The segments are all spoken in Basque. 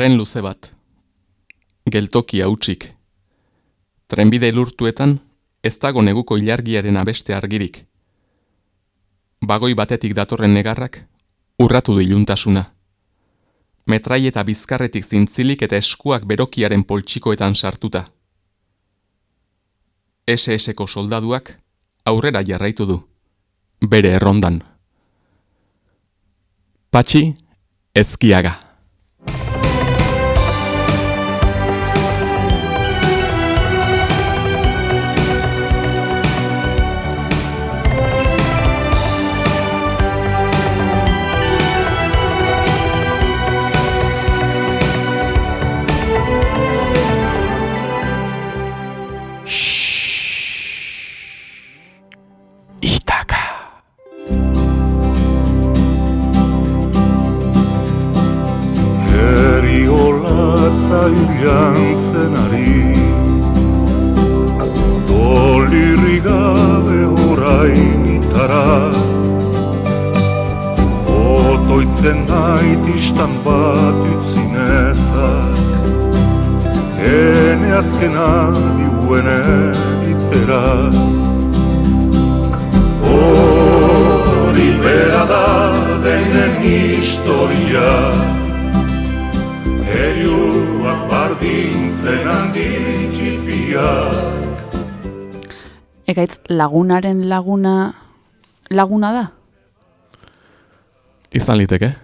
Tren luze bat. Geltoki hautsik. Trenbide lurtuetan ez dago neguko ilargiaren abeste argirik. Bagoi batetik datorren negarrak urratu du iluntasuna. Metrai eta bizkarretik zintzilik eta eskuak berokiaren poltsikoetan sartuta. SS-ko soldaduak aurrera jarraitu du. Bere errondan. Patxi, ezkiaga. Lagunaren laguna laguna da? Izan liteke.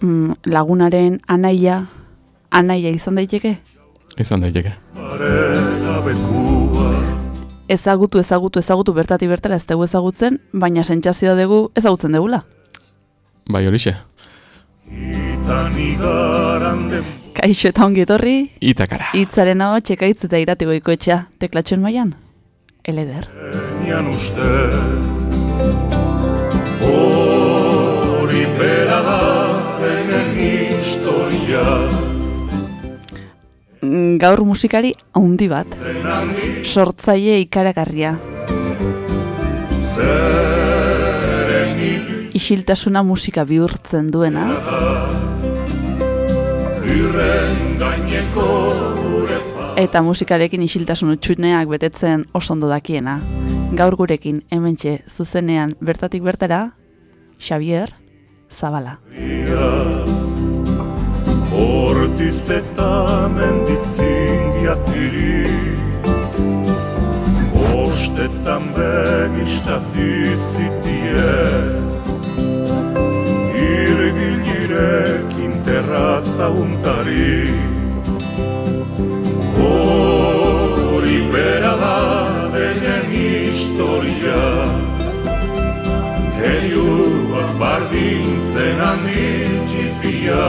Mm, lagunaren anaia, anaia izan daiteke? Izan daiteke. Ezagutu, ezagutu, ezagutu, bertati bertara ez dugu ezagutzen, baina sentsazioa dugu ezagutzen degula. Bai horixe. Kaixo eta ongi etorri. Itakara. Itzaren hau txekaitz eta iratiko etxea. Teklatxon maian? Eleder. Enian uste Hori bera da historia mm, Gaur musikari handi bat. Sortzaile ikaragarria. Isiltasuna musika bihurtzen duena eta musikarekin isiltasun utxuneak betetzen oso ondo dakiena. Gaur gurekin hementxe zuzenean bertatik bertara, Xavier Zabala. Hortiz eta mendizingiatiri Ostetan begistatizitie Irgilirekin terraza untari Hori bera da denen historia Heliuak bardintzen handitxipia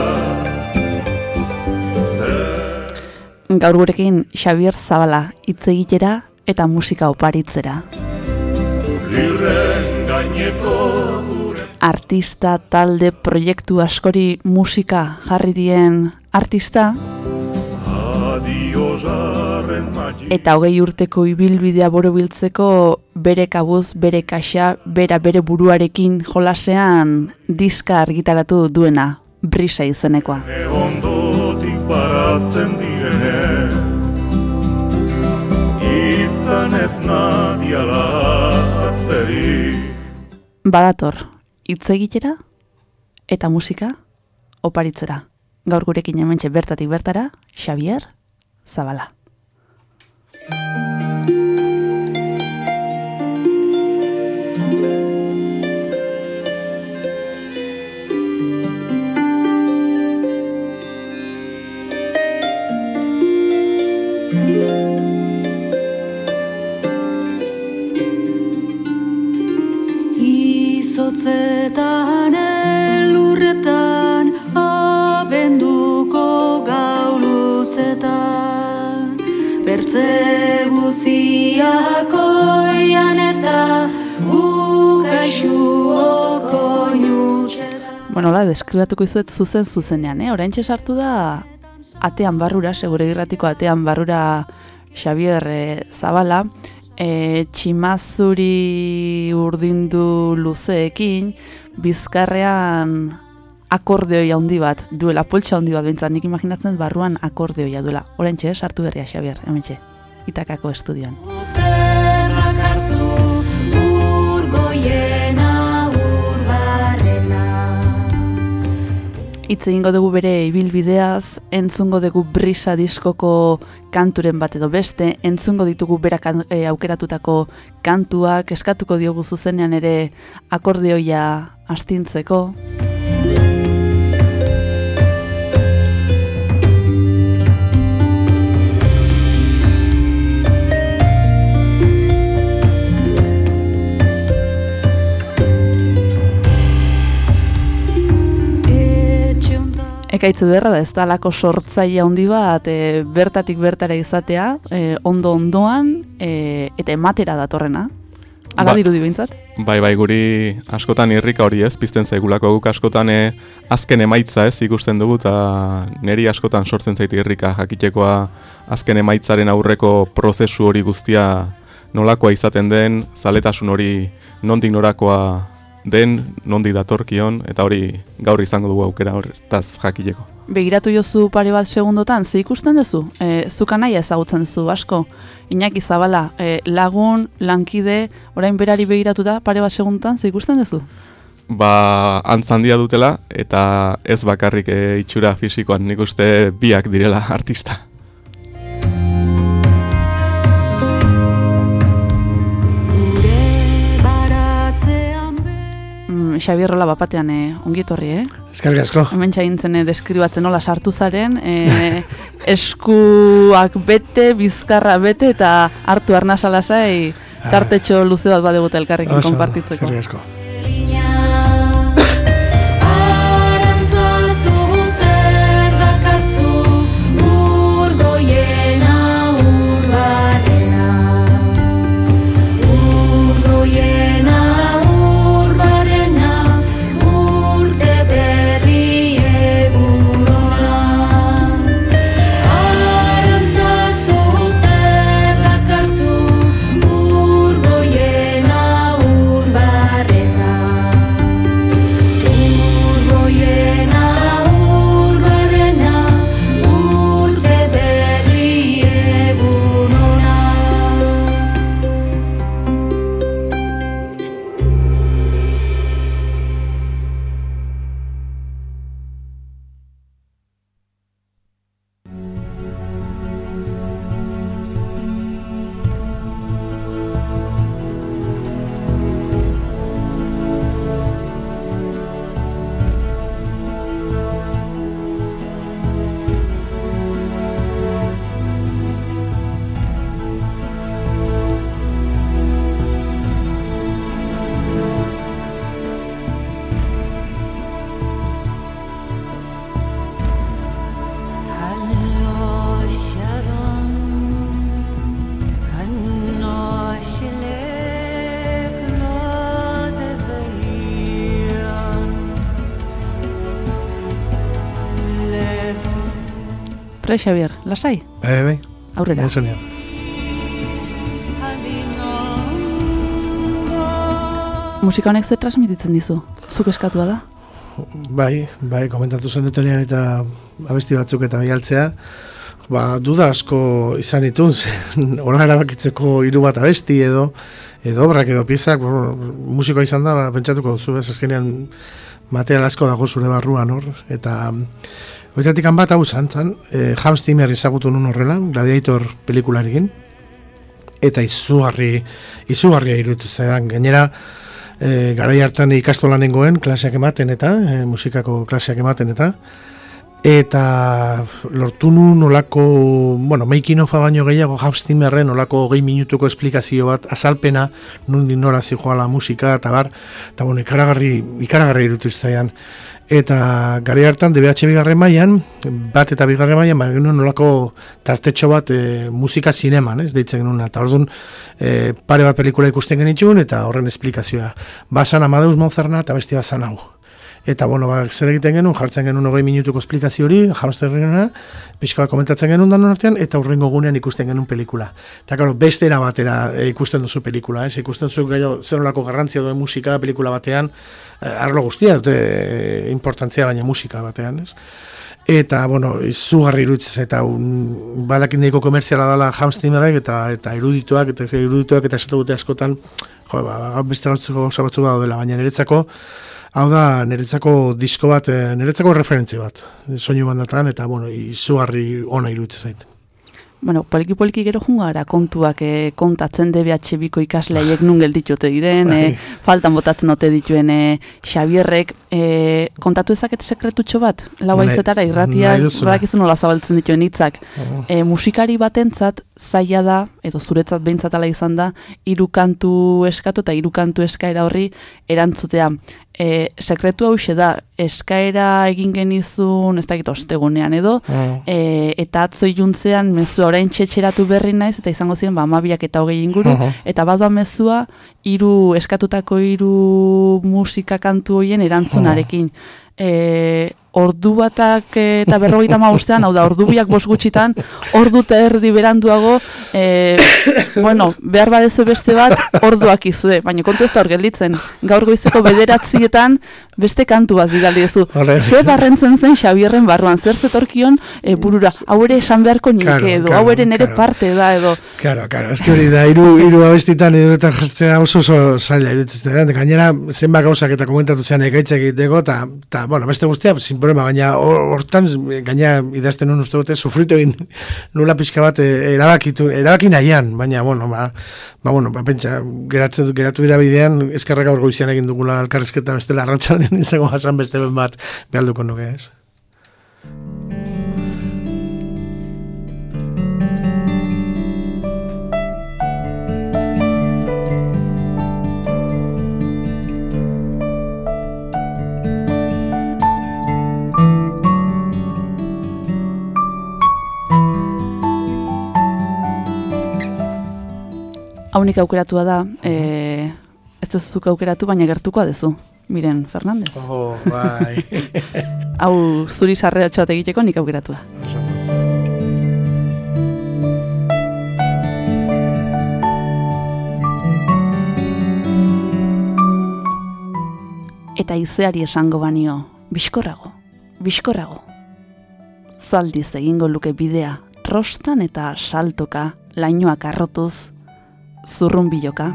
Gaur gurekin Xavier Zabala hitz egitera eta musika oparitzera. Lirren gaineko artista, talde, proiektu askori musika jarri dien artista. Eta hogei urteko ibilbidea boro biltzeko bere kabuz, bere kaxa, bera bere buruarekin jolasean diska argitaratu duena, brisa izenekoa. Badator, hitz egitera eta musika oparitzera. Gaur gurekin hementxe bertatik bertara, Xavier Zabala. Zotzetan elurretan abenduko gauluzetan Bertze guziako ian eta bukaixuoko inutxetan. Bueno, la, deskribatuko izuet zuzen zuzenean, eh? Orain sartu da atean barrura, segure girratiko atean barrura Xavier eh, Zabala, e, tximazuri urdindu luzeekin, bizkarrean akordeoi handi bat duela, poltsa handi bat bintzat, nik imaginatzen barruan akordeoia duela. Horentxe, sartu berria, Xabier, hemen txe, itakako estudioan. Itze egingo dugu bere ibilbideaz, entzungo dugu brisa diskoko kanturen bat edo beste, entzungo ditugu bera kan, e, aukeratutako kantuak, eskatuko diogu zuzenean ere akordeoia astintzeko. Hontan Ekaitze derra da ez da lako sortzaile handi bat e, bertatik bertara izatea, e, ondo ondoan e, eta ematera datorrena. Ala Ba- dirudi behintzat? Bai, bai, guri askotan irrika hori ez, pizten zaigulako guk askotan eh, azken emaitza ez ikusten dugu, eta neri askotan sortzen zait irrika jakitekoa azken emaitzaren aurreko prozesu hori guztia nolakoa izaten den, zaletasun hori nondik norakoa den, nondik datorkion, eta hori gaur izango dugu aukera hortaz jakiteko. Begiratu jozu pare bat segundotan, ze ikusten duzu? E, zuka nahi ezagutzen duzu asko. Iñaki Zabala, e, lagun, lankide, orain berari begiratuta pare bat segundotan, ze ikusten duzu? Ba, antz handia dutela, eta ez bakarrik eh, itxura fisikoan, nik uste biak direla artista. Xabier Rola bapatean e, ongi etorri, eh? Eskerrik asko. Hemen txagintzen e, deskribatzen nola sartu zaren, e, eskuak bete, bizkarra bete, eta hartu arna salasai tartetxo luze bat badegute elkarrekin konpartitzeko. Eskerrik asko. Pre, Xabier, lasai, Bai, bai, bai. aurrera. Ez sonean. Musika honek zer transmititzen dizu? Zuk eskatua da? Bai, bai, komentatu zen dutenean eta abesti batzuk eta bialtzea. Ba, duda asko izan itun, zen, hola erabakitzeko hiru bat abesti edo, edo obrak edo piezak, bueno, musikoa izan da, ba, pentsatuko duzu, ez azkenean material asko dago zure barruan hor, eta Hoitatik bat hau zantzan, e, Hans Zimmer ezagutu nun horrela, Gladiator pelikularekin, eta izugarri, izugarria irutu zaidan. Gainera, e, garai hartan ikastolan nengoen, klaseak ematen eta, e, musikako klaseak ematen eta, eta lortu nun olako, bueno, making ofa baino gehiago Hans Zimmerren olako gehi minutuko esplikazio bat, azalpena, nundik nora zijoala musika, eta bar, eta bueno, ikaragarri, ikaragarri irutu zaidan. Eta gari hartan DBH bigarren mailan, bat eta bigarren mailan, ba, genuen nolako tartetxo bat e, musika zineman, ez, deitzen genuen, eta orduan e, pare bat pelikula ikusten genitxun, eta horren esplikazioa. Basan Amadeus Mozarna eta beste bazan hau. Eta, bueno, ba, zer egiten genuen, jartzen genuen hogei minutuko esplikazio hori, hamsterrena, pixka bat komentatzen genuen danon artean, eta urrengo gunean ikusten genuen pelikula. Eta, claro, beste era batera eh, ikusten duzu pelikula, ez? Ikusten duzu gero zer nolako garrantzia duen musika pelikula batean, eh, arlo guztia dute eh, importantzia baina musika batean, ez? Eta, bueno, izugarri iruditz, eta un, badakin daiko komerziala dela hamsteamerrek, eta, eta erudituak, eta erudituak, eta esatu dute askotan, jo, ba, ba, beste gautzeko gauza batzu daudela, baina niretzako, hau da, niretzako disko bat, eh, niretzako referentzi bat, soinu bandatan, eta, bueno, izugarri ona iruditzen zait. Bueno, poliki-poliki gero jungara kontuak eh, kontatzen DBH biko ikasleiek nun gelditute diren, Bai. eh, faltan botatzen ote dituen eh, Xabierrek, eh, kontatu ezaket sekretutxo bat, lau aizetara, irratia, badakizu nola zabaltzen dituen hitzak. Eh, musikari batentzat zaila da, edo zuretzat behintzat ala izan da, hiru kantu eskatu eta hiru kantu eskaera horri erantzutea. E, sekretu hau da, eskaera egin genizun, ez dakit ostegunean edo, Mm. e, eta atzo iluntzean mezua orain txetxeratu berri naiz, eta izango ziren ba, amabiak eta hogei inguru, Mhm. eta badoa mezua hiru eskatutako hiru musika kantu hoien erantzunarekin. E, ordu batak eh, eta berrogeita ustean, hau da, ordu biak bost gutxitan, ordu eta erdi beranduago, e, bueno, behar badezu beste bat, orduak izue, baina kontu ez da hor gelditzen. Gaur goizeko bederatzietan beste kantu bat bidali duzu. Ze barrentzen zen Xabierren barruan, zer zetorkion e, burura, hau ere esan beharko nike Claro, edo, claro, hau ere nere claro. parte da edo. Claro, claro, eski hori da, hiru hiru abestitan iruretan jartzea oso oso zaila iruditzen da. Gainera, zenbat gauzak eta komentatu zean ekaitzak egiteko, eta, ta, bueno, beste guztia, sin problema, baina hor- hortan, gaina idazten nuen uste dute, sufritu egin nula pixka bat eh, erabakitu, erabaki nahian, baina, bueno, ba, ba, bueno, ba, pentsa, geratu, geratu dira bidean, eskerrak aur goizian egin dugula alkarrizketa bestela arratsaldean izango jasan beste ben bat behalduko nuke, ez? Haunik aukeratua da, e, ez duzuk aukeratu, baina gertukoa dezu. Miren Fernandez. Oh, bai. Hau zuri sarreratxo bat egiteko nik aukeratua. Eta izeari esango banio, biskorrago, biskorrago. Zaldiz egingo luke bidea, trostan eta saltoka, lainoak arrotuz, zurrun biloka.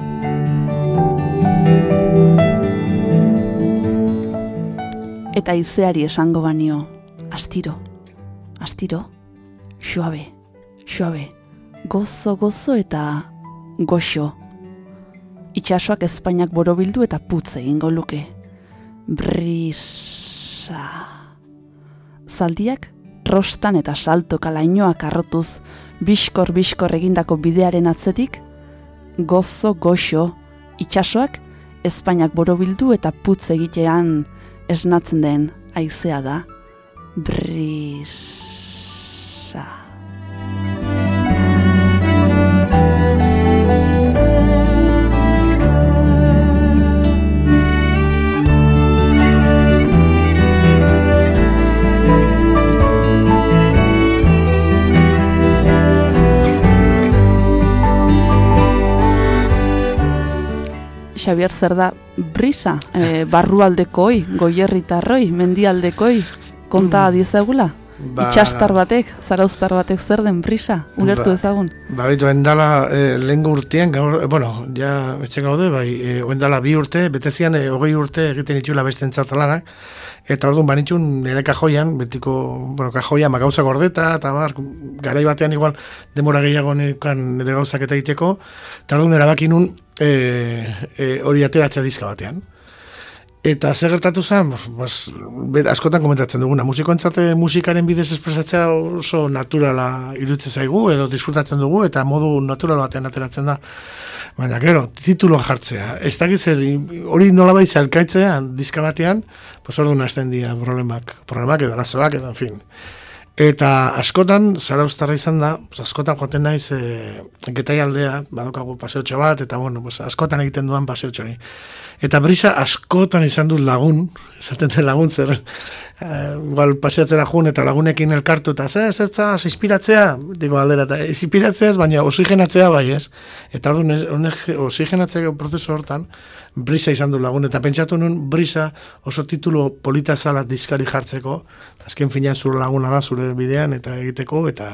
Eta izeari esango banio, astiro, astiro, xoabe, xoabe, gozo, gozo eta goxo. Itxasoak Espainiak borobildu eta putz egingo luke. Brisa. Zaldiak trostan eta saltoka lainoak arrotuz, biskor biskor egindako bidearen atzetik, gozo goxo, itxasoak Espainiak borobildu eta putz egitean esnatzen den haizea da. Brisa. Xavier zer da brisa, e, barrualdekoi, goierritarroi, mendialdekoi, konta diezagula? Ba- Itxastar batek, zarauztar batek zer den brisa, ulertu Ba- ezagun. Ba, bitu, endala eh, lehengo urtean, gaur, eh, bueno, ja, etxe gaude, bai, eh, oendala bi urte, betezian eh, hogei urte egiten itxula beste entzatalanak, eta orduan banitxun nire kajoian, betiko, bueno, kajoia ma gauza gordeta, eta bar, garai batean igual demora gehiago nekan nire gauzak eta egiteko, eta orduan erabaki nun eh, eh, hori ateratzea dizka batean. Eta zer gertatu zen, bas, askotan komentatzen duguna, musikoentzate musikaren bidez espresatzea oso naturala iruditzen zaigu, edo disfrutatzen dugu, eta modu natural batean ateratzen da. Baina, gero, tituloa jartzea, ez dakit hori nolabait zelkaitzea, diska batean, pues ordu hasten dira problemak, problemak edo arazoak, edo, en fin. Eta askotan, zarauztarra izan da, pues, askotan joaten naiz e, getai aldea, badokagu paseotxo bat, eta bueno, pues, askotan egiten duan paseotxo hori. Eta brisa askotan izan dut lagun, esaten den lagun zer, e, igual paseatzera jun eta lagunekin elkartu, eta zer, zer, zer, inspiratzea, digo aldera, eta inspiratzea ez, baina oxigenatzea bai ez. Eta orduan, oxigenatzea prozesu hortan, brisa izan du lagun, eta pentsatu nun brisa oso titulu polita zala diskari jartzeko, azken finean zure laguna da zure bidean eta egiteko, eta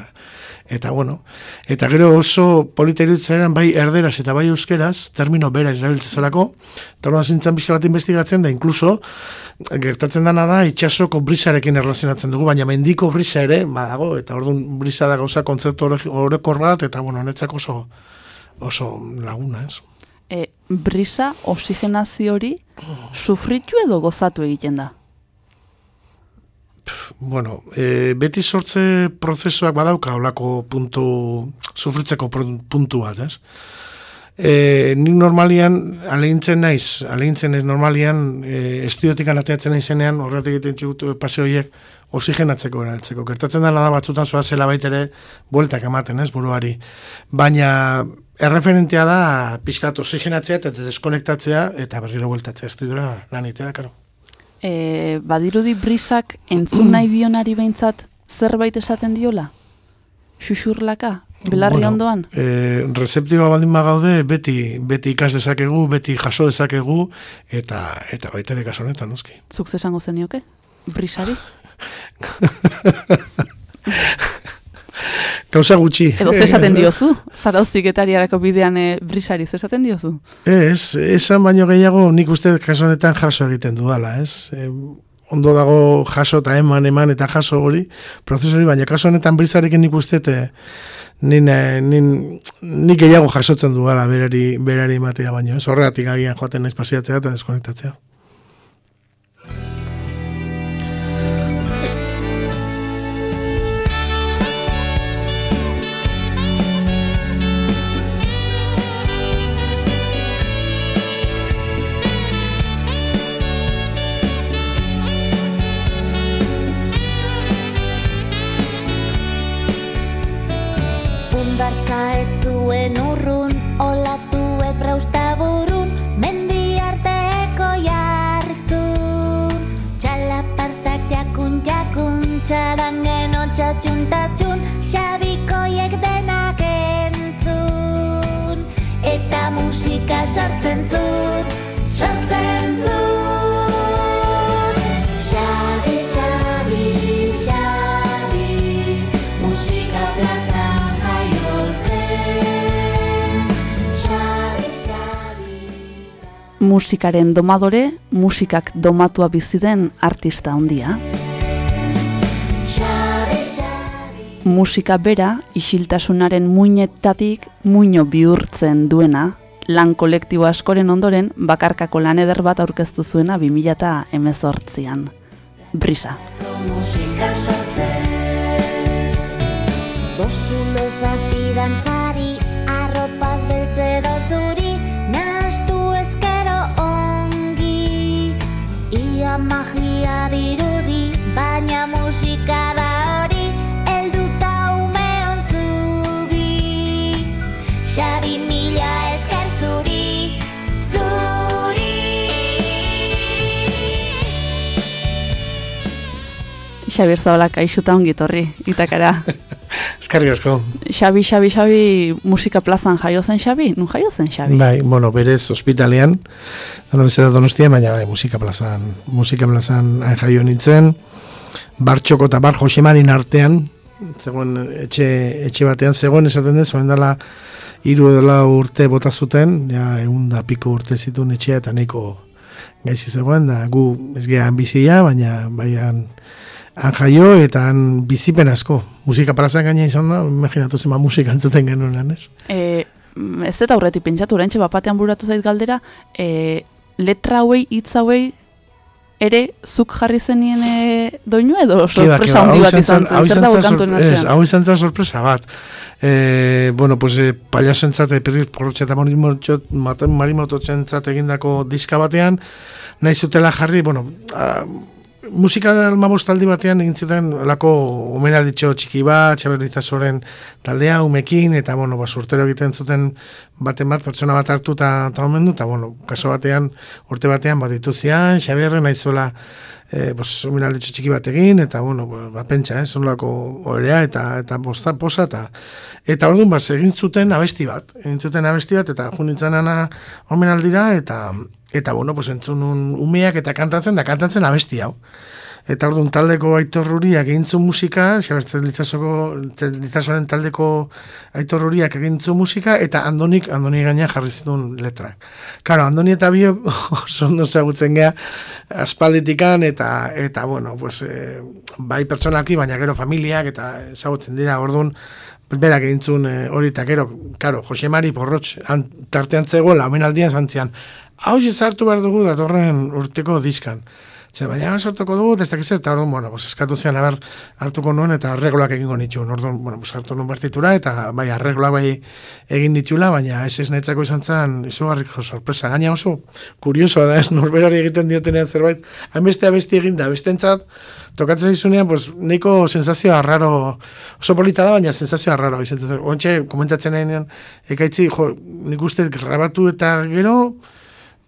eta bueno, eta gero oso polita iruditzen bai erderaz eta bai euskeraz, termino bera erabiltzen zelako, eta orduan zintzen pixka bat investigatzen da, inkluso, gertatzen dana da, itxasoko brisarekin erlazionatzen dugu, baina mendiko brisa ere, badago, eta orduan brisa da gauza kontzeptu horrekor bat, eta bueno, netzako oso, oso laguna, ez? E, brisa, oxigenazio hori, sufritu edo gozatu egiten da? Bueno, e, beti sortze prozesuak badauka olako puntu, sufritzeko puntu bat, ez? E, nik normalian, alegintzen naiz, alegintzen naiz normalian, e, estudiotik anateatzen naizenean, horretik egiten txugutu pase horiek, oxigenatzeko erabiltzeko. Gertatzen dela da batzutan zoa zela baitere bueltak ematen, ez, buruari. Baina, erreferentea da, pixkat oxigenatzea eta deskonektatzea, eta berriro bueltatzea estudiora lan itera, karo. E, badirudi brisak entzun nahi dionari behintzat zerbait esaten diola? Xuxurlaka? Belarri Bueno, ondoan? E, rezeptiboa baldin bagaude, beti, beti ikas dezakegu, beti jaso dezakegu, eta, eta baita ere kaso honetan, noski. Zuk zesango zenioke? Brisari? Gauza gutxi. Edo zesaten diozu? Zarauzik etariarako bidean e, brisari zesaten diozu? Ez, esan baino gehiago nik uste kaso honetan jaso egiten dudala, ez? E, ondo dago jaso eta eman, eman eta jaso hori, prozesu hori, baina kaso honetan brizarekin nik uste te, nin, eh, nin, nik gehiago jasotzen dudala berari, berari ematea baino, ez? Horregatik agian joaten naiz pasiatzea eta deskonektatzea. Musika sortzen zuen, sortzen zuen. Xabi, xabi, xabi, musika plazan jaio zen. Xabi, xabi, Musikaren domadore, musikak domatua bizi den artista handia. Musika bera, isiltasunaren muinetatik muino bihurtzen duena, lan kolektibo askoren ondoren bakarkako lan eder bat aurkeztu zuena 2018an. Brisa. musika sortzen Bostulo zazpidantzari arropaz beltze da zuri Nastu ezkero ongi Ia magia dirudi Xabier Zabalak kaixuta ongi torri, itakara. Eskarri asko. Xabi, Xabi, Xabi, musika plazan jaio zen Xabi? Nun jaio zen Xabi? Bai, bueno, berez ospitalean, dano bezala donostia, baina bai, musika plazan, musika plazan jaio nintzen, bartxoko eta bar Josemarin artean, zegoen etxe, etxe batean zegoen esaten dut, zoen dela hiru edo lau urte bota zuten, ja, egun da piko urte zituen etxea eta nahiko gaizki zegoen, da gu ez gehan bizia, baina baian han jaio eta han bizipen asko. Musika plazan gaina izan da, imaginatu zema musika entzuten genuen, ez? E, ez dut aurretik pentsatu, orentxe bapatean buratu zait galdera, e, letra hauei, hitz hauei, ere zuk jarri zenien e, doinu edo Kiba, sorpresa kiba, handi bat izan zen- hau zer izan dago zen kantuen sor- ez, artean? hau izan zen sorpresa bat. E, bueno, pues, e, payasoentzat, e, perriz porrotxe eta marimototzen egindako diska batean, nahi zutela jarri, bueno, a, musika almabostaldi batean egin zuten lako omenalditxo txiki bat, txaberrizazoren taldea, umekin, eta bueno, ba, urtero egiten zuten baten bat, pertsona bat hartu eta omendu, eta bueno, kaso batean, urte batean, bat dituzian, xaberren aizuela, e, pues, omenalditxo txiki bat egin, eta bueno, ba, ba pentsa, eh, zonlako oerea, eta, eta posta, posa, eta eta orduan, ba, egin zuten abesti bat, egin zuten abesti bat, eta junitzen ana omenaldira, eta eta bueno, pues entzun un umeak eta kantatzen da kantatzen abesti hau. Eta orduan taldeko aitorruriak egin zuen musika, xabertzen litzasoko, litzasoren taldeko aitorruriak egin zuen musika, eta andonik, andoni gaina jarri zituen letrak. Karo, andoni eta bio oso ondo zagutzen geha aspalditikan, eta, eta bueno, pues, e, bai pertsonaki, baina gero familiak, eta ezagutzen dira, orduan, berak egin zuen e, hori, eta gero, karo, Jose Mari Porrotx, an, tartean zegoela, omenaldian zantzian, hau sartu behar dugu datorren urteko diskan. Zer, baina sartuko dugu, ez dakiz, eta orduan, bueno, pues, eskatu zean haber hartuko nuen, eta arreglak egingo nitu. Orduan, bueno, pues, hartu nuen partitura, eta bai, arreglak bai egin nitula, baina ez ez netzako izan zen, izugarriko sorpresa. Gaina oso, kuriosoa da, ez norberari egiten diotenean zerbait, hainbeste abesti egin da, bestentzat, tokatzen zaizunean, pues, neko sensazioa raro, oso polita da, baina sensazioa raro. Ontxe, komentatzen nahi ekaitzi, jo, nik uste grabatu eta gero,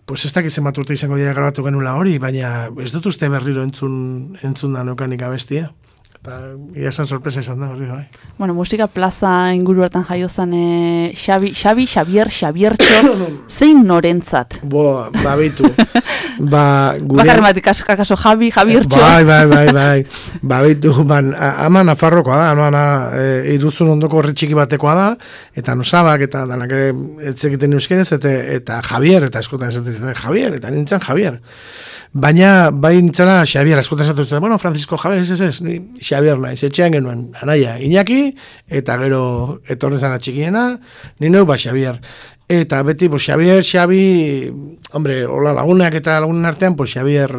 pues ez dakit zenbat urte izango dira grabatu genula hori, baina ez dut uste berriro entzun, entzun da nukanik abestia. Eta ia esan sorpresa izan da, hori bai. Bueno, musika plaza inguru hartan jaio zen e, Xabi, Xabi, Xabier, Xabiertxo, zein norentzat? Bo, ba, bitu. ba, gure... Bakarren bat ikasko kaso Jabi, Xabiertxo. Bai, bai, bai, bai. ba, bitu, ban, ama nafarrokoa da, ama e, iruzun ondoko horri txiki batekoa da, eta nosabak, eta danak etzekiten euskenez, eta, eta Javier, eta eskotan esaten zuten, Javier, eta nintzen Javier. Baina, bai nintzela Xavier, eskotan esaten zuten, bueno, Francisco Javier, ez, ez, ez, ni Xavier naiz, etxean genuen, anaia, Iñaki, eta gero etorren zana txikiena, ni neu, ba, Xavier. Eta beti, pues, Xavier, Xabi, hombre, hola lagunak eta lagunen artean, pues, Xavier,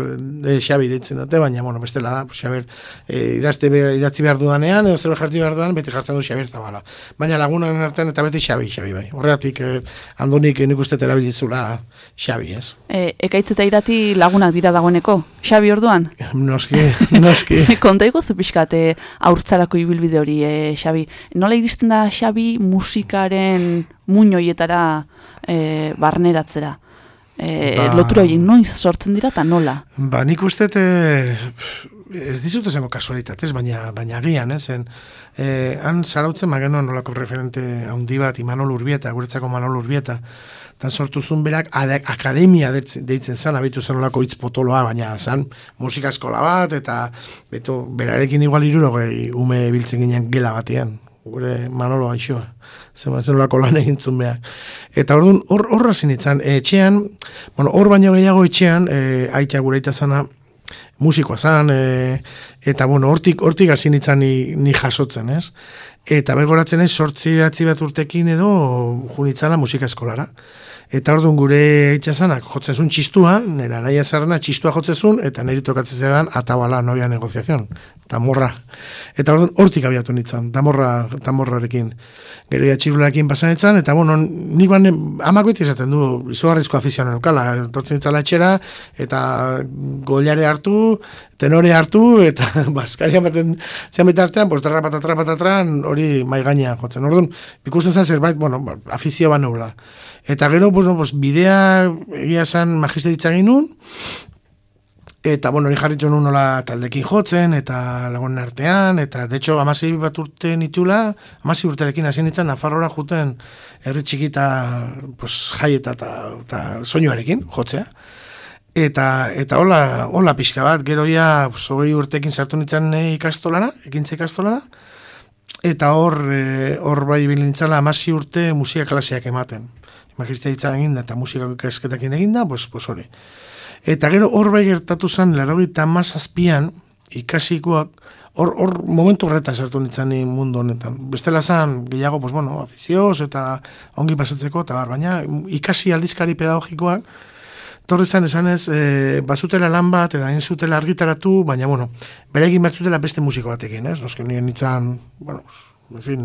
eh, Xabi ditzen dute, baina, bueno, bestela da, pues, Xavier, eh, idazte, be- idatzi behar dudanean, edo zer jartzi behar dudan, beti jartzen du Xavier Zabala. Baina lagunen artean eta beti Xabi, Xabi, bai. Horregatik, eh, andonik nik uste erabilizula Xabi, ez? E, ekaitz eta irati lagunak dira dagoeneko. Xabi orduan? Noski, noski. Konta iguzu pixkat e, aurtzarako ibilbide hori, e, Xabi. Nola iristen da Xabi musikaren muñoietara e, barneratzera? E, Ba- Lotura horiek noiz sortzen dira eta nola? Ba, nik uste eh, ez dizut esango kasualitatez, baina, baina agian, ez, zen, eh, han zarautzen mageno nolako referente handi bat, Imanol Urbieta, guretzako Manol Urbieta, tan sortu zuen berak ade- akademia deitzen, zan, abitu zen nolako hitz potoloa, baina zan musika eskola bat, eta beto, berarekin igual irurogei ume biltzen ginen gela batean, gure Manolo aixoa, zen, zen nolako lan egin behar. Eta orduan, hor, horra zinitzen, etxean, bueno, hor baino gehiago etxean, e, aita gure aita zana, musikoa zan, e, eta bueno, hortik, hortik hasi nintzen ni, ni jasotzen, ez? Eta begoratzen ez, sortzi atzi bat urtekin edo junitzala musika eskolara. Eta orduan gure itxasanak jotzen zuen txistua, nera nahi azarrena txistua jotzen zuen, eta niri tokatzen zedan atabala novia negoziazion, tamorra. Eta orduan hortik abiatu nintzen, tamorra, tamorrarekin. Gero ja txirularekin pasan nintzen, eta bueno, nik ban, amak beti esaten du, izugarrizko afizioan eukala, tortzen nintzala etxera, eta gollare hartu, tenore hartu, eta baskaria baten zean bitartean, pues, trapa, trapa, tratran, hori mai gainean jotzen. Orduan, ikusten zen zerbait, bueno, ba, afizio ban neula. Eta gero, pues, no, pues, bidea egia esan magisteritza ginun, Eta, bueno, hori jarritu nun nola taldekin jotzen, eta lagunen artean, eta, de hecho, amasei bat urte nitula, amasei urterekin hasi nintzen, Nafarrora juten herri txikita, pues, jai eta, eta, soinuarekin jotzea. Eta, eta hola, hola pixka bat, gero ja, pues, urtekin sartu nintzen ikastolara, ekintza ikastolara, eta hor, eh, hor bai bilintzala amasi urte musika klaseak ematen. Magisteritza eginda eta musika ikasketekin eginda, pues, pues hori. Eta gero hor bai gertatu zen, larogeita mazazpian, ikasikoak, hor, hor momentu horretan sartu nintzen ni mundu honetan. Bestela zen, gehiago, pues, bueno, afizioz eta ongi pasatzeko, eta bar, baina ikasi aldizkari pedagogikoak, Torre zan esan ez, e, bazutela lan bat, eta egin zutela argitaratu, baina, bueno, bere egin bat zutela beste musiko batekin, ez? Noski nien nintzen, bueno, en fin,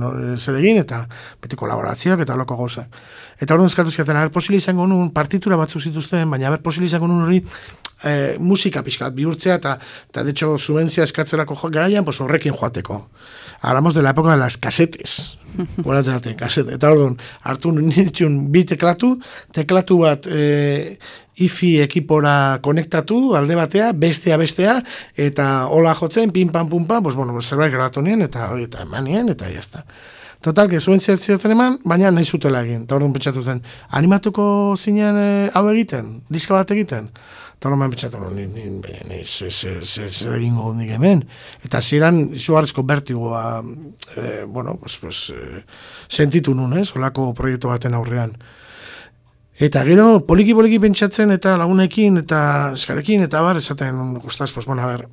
no, zer egin, eta beti kolaborazioak eta loko gauzak. Eta orduan eskatu zikaten, haber, posible izango nun, partitura batzuk zituzten, baina haber, posible izango nun hori e, musika pixkat bihurtzea, eta, eta de hecho, subvenzia eskatzerako jo- garaian, pues horrekin joateko. Hablamos de la época de las casetes. Arte, kasete. Eta orduan, hartu nintxun bi teklatu, teklatu bat e, IFI ekipora konektatu, alde batea, bestea, bestea, eta hola jotzen, pim, pam, pum, pam, pues, bueno, zerbait grabatu nien, eta, eta eman nien, eta jazta. Total, que zuen zertzen eman, baina nahi zutela egin. Eta orduan pentsatu zen, animatuko zinen e, hau egiten, diska bat egiten? Eta orduan pentsatu, no, ni, ni, ni, ni ze, ze, ze, ze egingo nik hemen. Eta ziren, izugarrizko bertigoa, e, bueno, pues, pues, e, sentitu nun, ez, olako proiektu baten aurrean. Eta gero, poliki-poliki pentsatzen eta lagunekin eta eskarekin eta bar, esaten gustaz, pues, bueno, a ver,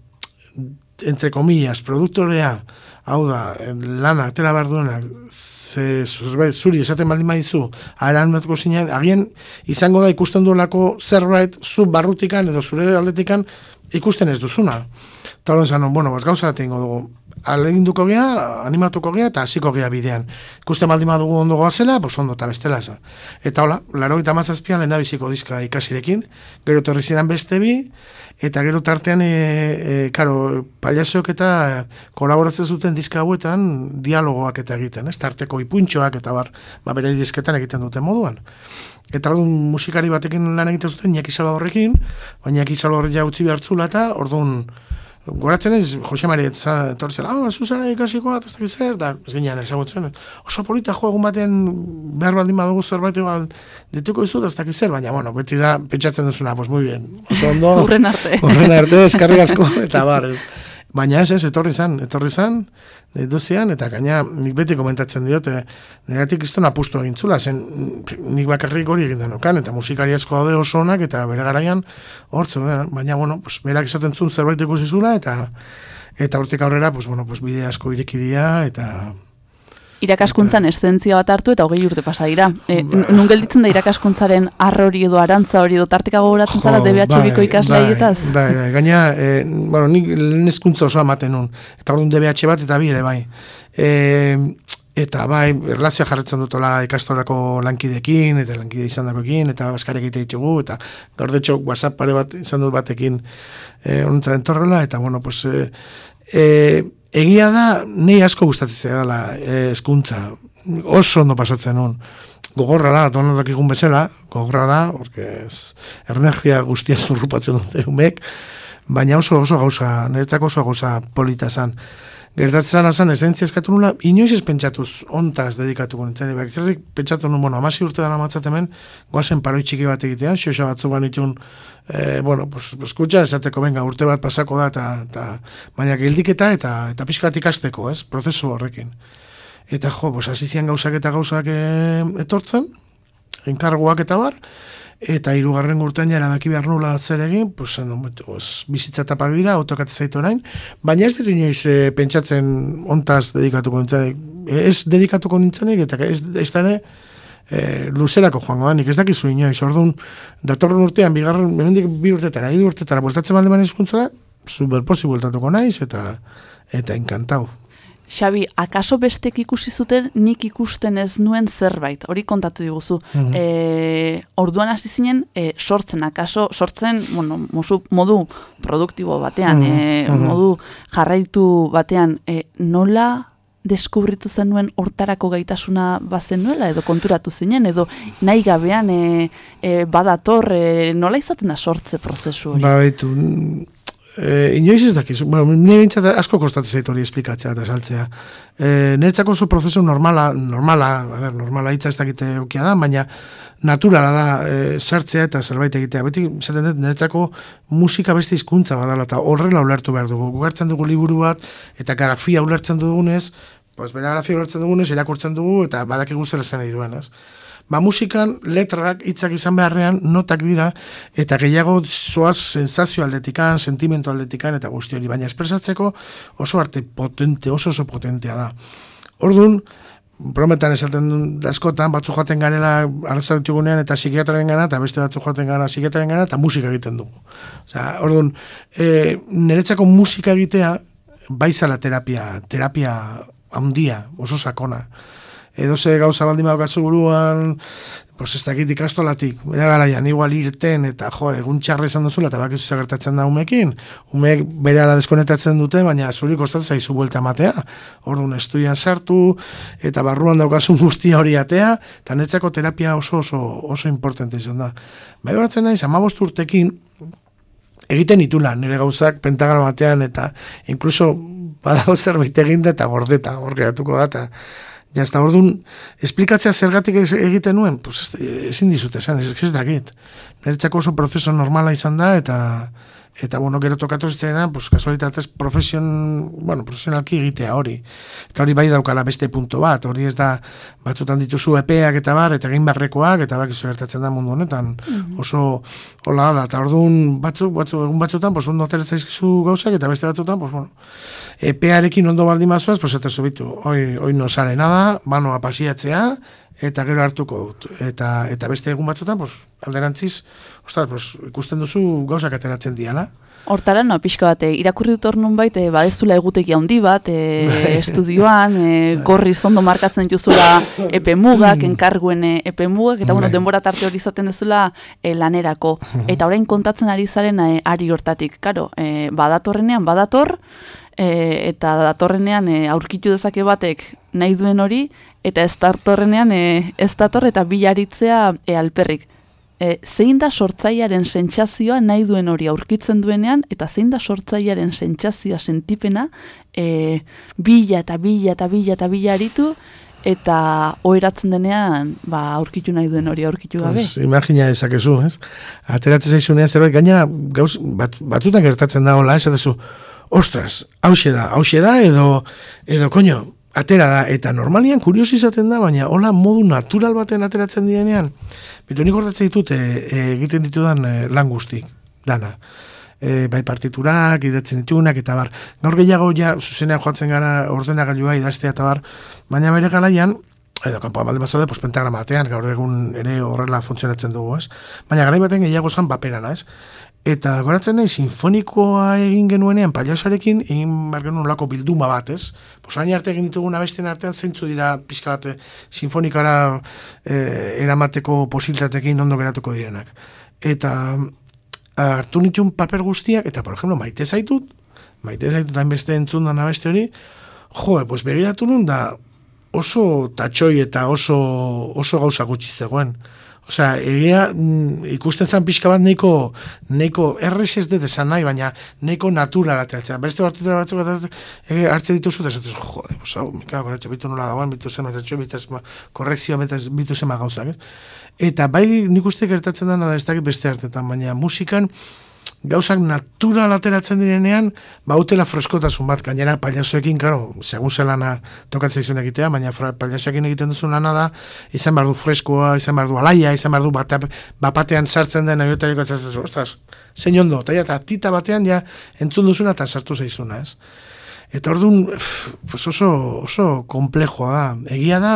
entre comillas, produktorea, hau da, lana, atera behar duena, ze, zurbait, zuri esaten baldin badizu, aeran batuko zinean, agian izango da ikusten duelako zerbait, zu barrutikan edo zure aldetikan ikusten ez duzuna. Eta horren zanon, bueno, bas gauza bat egingo dugu, aleginduko gea, animatuko gea eta hasiko gea bidean. Ikusten baldin badugu ondo goazela, pues ondo eta bestela za. Eta hola, laro eta mazazpian lehen biziko diska ikasirekin, gero torri ziren beste bi, eta gero tartean, e, e, karo, paliasoek eta kolaboratzen zuten diska hauetan dialogoak eta egiten, ez? Tarteko ipuntxoak eta bar, ba bere disketan egiten duten moduan. Eta orduan musikari batekin lan egiten zuten Iñaki Salvadorrekin, baina Iñaki Salvador ja utzi behartzula eta orduan Goratzen ez, Jose Mari etorri zela, ah, zuzara ikasikoa, eta ez dakit zer, da, ez ginean ezagutzen. Oso polita jo egun baten behar baldin badugu zerbait igual dituko izu, ez dakit zer, baina, bueno, beti da, pentsatzen duzuna, pues muy bien. Oso ondo. Hurren arte. Horren arte, eskarrik asko, eta bar. Baina ez, ez, etorri zan, etorri zan, deitu zian, eta gaina nik beti komentatzen diote, negatik izton apustu egin zula, zen nik bakarrik hori egin denokan, eta musikari asko daude oso onak, eta bere garaian hortze, baina, bueno, pues, berak esaten zuen zerbait ikusi zula, eta eta hortik aurrera, pues, bueno, pues, bide asko ireki dira, eta Irakaskuntzan esentzia bat hartu eta hogei urte pasa dira. E, nun gelditzen da irakaskuntzaren arro hori edo arantza hori edo tarteka gogoratzen zara Jo, DBH biko bai? Bai, bai, gaina, e, bueno, nik lehen hezkuntza osoa ematen nun. Eta orduan DBH bat eta bire, bai. E, eta bai, erlazioa jarretzen dutola ikastorako lankidekin, eta lankide izan dakoekin, eta baskari egite ditugu, eta gaur de hecho, WhatsApp pare bat izan dut batekin e, onuntzaren torrela, eta bueno, pues, e, e, egia da, nei asko gustatzen dela e, hezkuntza oso ondo pasatzen nun. Gogorra da, donotak egun bezala, gogorra da, porque energia guztia zurrupatzen dute umek, baina oso oso gauza, niretzako oso gauza polita zan. Gertatzen zan, esentzia eskatu nula, inoiz ez pentsatuz ontaz dedikatuko nintzen, bakarrik pentsatu nun, bueno, amasi urte dara matzat hemen, goazen paroi txiki bat egitean, xoxa batzu banitun, eh, bueno, pues, pues kutxa, esateko, venga, urte bat pasako da, eta, eta baina gildiketa eta eta pixkat ikasteko, ez, prozesu horrekin. Eta jo, pues, hasi zian gauzak eta gauzak e, etortzen, enkarguak eta bar, eta hirugarren urtean ja erabaki behar nula zer egin, pues, no, pues, bizitza tapak dira, autokate zaitu orain, baina ez dut inoiz e, pentsatzen ontaz dedikatuko nintzenek, ez dedikatuko nintzenek, eta ez, ez da ere, e, luzerako joango da, nik ez dakizu inoiz, orduan, datorren urtean, bigarren, hemendik bi urtetara, hiru urtetara, bueltatzen balde man hizkuntzara, superposi bueltatuko naiz, eta eta enkantau. Xabi, akaso bestek ikusi zuten nik ikusten ez nuen zerbait, hori kontatu diguzu. e, orduan hasi zinen e, sortzen, akaso sortzen bueno, mozu, modu produktibo batean, e, modu jarraitu batean, e, nola deskubritu zenuen hortarako gaitasuna bazenuela edo konturatu zinen edo nahi gabean e, e, badator e, nola izaten da sortze prozesu hori? Ba, baitu, e, inoiz ez dakizu, bueno, nire bintzat asko kostatzen zait hori esplikatzea eta saltzea. E, niretzako oso prozesu normala, normala, a ber, normala hitza ez dakite ukia da, baina naturala da e, sartzea eta zerbait egitea. Beti, zaten dut, niretzako musika beste hizkuntza badala eta horrela ulertu behar dugu. Gugartzen dugu liburu bat eta grafia ulertzen dugunez, pues, bera grafia ulertzen dugunez, irakurtzen dugu eta badakigu zer zen iruen, ez? Ba, musikan letrak hitzak izan beharrean notak dira eta gehiago zoaz sensazio aldetikan, sentimentu aldetikan eta guzti hori, baina espresatzeko oso arte potente, oso oso potentea da. Orduan, brometan esaten dut askotan, batzu joaten garela arazoak ditugunean eta psikiatraren gana, eta beste batzu joaten gara psikiatraren gana, eta musika egiten dugu. Osea, orduan, e, niretzako musika egitea, baizala terapia, terapia handia, oso sakona. Edo ze gauza baldin badaukazu buruan, pues ez dakit ikastolatik, bera garaian, igual irten, eta jo, egun txarra izan duzula, eta bakizu gertatzen da umekin, umeek bere ala deskonektatzen dute, baina zuri kostatzen zaizu buelta ematea, orduan estudian sartu, eta barruan daukasun guztia hori atea, eta netzako terapia oso oso, oso importante izan da. Bai baratzen naiz, amabost urtekin, egiten itula nire gauzak pentagrama batean eta inkluso badago zerbait eginda eta gordeta, hor geratuko da, eta ja, ez da, orduan, esplikatzea zergatik ez- egiten nuen, pues ez, ezin dizut esan, ez, ez dakit. Niretzako oso prozeso normala izan da, eta eta bueno, gero tokatu zitzaidan, pues kasualitatez profesion, bueno, profesionalki egitea hori. Eta hori bai daukala beste punto bat, hori ez da batzutan dituzu epeak eta bar, eta egin barrekoak, eta bak gertatzen da mundu honetan, oso hola da, eta orduan batzuk, batzuk, egun batzutan, pues ondo zaizkizu gauzak, eta beste batzutan, pues bueno, epearekin ondo baldin mazuaz, pues eta zubitu, hoi, hoi no sale nada, banoa pasiatzea, eta gero hartuko dut. Eta, eta beste egun batzutan, pues, alderantziz, ostras, pues, ikusten duzu gauzak ateratzen diala. Hortara, no, pixka bat, eh, irakurri dut hor nunbait, e, badezula eguteki handi bat, e, estudioan, e, gorri zondo markatzen dituzula epe mugak, enkarguen e, epe mugak, eta bueno, Bai. denbora tarte hori izaten dezula e, lanerako. Eta orain kontatzen ari zaren e, ari hortatik. Karo, e, badatorrenean, badator, e, eta datorrenean e, aurkitu dezake batek nahi duen hori, eta ez datorrenean e, ez dator eta bilaritzea e, alperrik. E, zein da sortzailearen sentsazioa nahi duen hori aurkitzen duenean, eta zein da sortzailearen sentsazioa sentipena e, bila eta bila eta bila eta bila aritu, eta oheratzen denean ba, aurkitu nahi duen hori aurkitu gabe. Pues, imagina dezakezu, ez? Ateratzen zaizunean zerbait, gainera gauz, bat, batzutan gertatzen da hola, esatezu, ostras, hause da, hause da, edo, edo, koño, atera da, eta normalian kuriosi izaten da, baina hola modu natural baten ateratzen direnean, betu nik gortatzen ditut e, e, egiten ditudan e, lan guztik, dana. E, bai partiturak, idatzen ditunak, eta bar. Gaur gehiago ja, zuzenean joatzen gara ordenagailua idaztea, eta bar, baina bere garaian, edo kanpoan baldin bazaude, pues pentagrama batean, gaur egun ere horrela funtzionatzen dugu, ez? Baina garai baten gehiago zan paperana, ez? Eta goratzen nahi, sinfonikoa egin genuenean, paiasarekin, egin behar genuen lako bilduma bat, ez? Pues hain arte egin ditugun abesten artean, zeintzu dira pixka bat eh, sinfonikara eh, eramateko posibilitatekin ondo geratuko direnak. Eta hartu nituen paper guztiak, eta, por ejemplo, maite zaitut, maite zaitut hainbeste entzun dan abeste hori, jo, pues begiratu nun da oso tatxoi eta oso, oso gauza gutxi zegoen. Osea, egia mm, ikusten zan pixka bat neiko, neiko errez ez dut esan nahi, baina neiko natural ateratzea. Beste partitura batzuk hartze dituzu, eta esatuz, jode, pues hau, mika, goretxe, bitu nola dagoen, bitu zema, eta bitaz, ma, korrekzioa, betaz, bitu zema gauzak, ez? Eta bai nik uste gertatzen dena da ez dakit beste hartetan, baina musikan gauzak natural ateratzen direnean, bautela freskotasun bat, gainera pailazoekin, karo, segun zelana tokatzen izun egitea, baina pailazoekin egiten duzun lana da, izan behar du freskoa, izan behar du alaia, izan behar du bat, bapatean sartzen den aiotariko etzatzen ostras, zein ondo, eta ja, tita batean ja entzun duzuna eta sartu zaizuna, ez? Eta orduan, pues oso, oso komplejoa da. Egia da,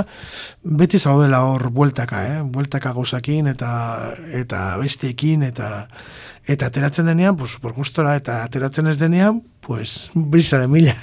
beti zaudela hor bueltaka, eh? bueltaka gauzakin eta eta besteekin eta eta ateratzen denean, pues, por gustora, eta ateratzen ez denean, pues, brisaren mila.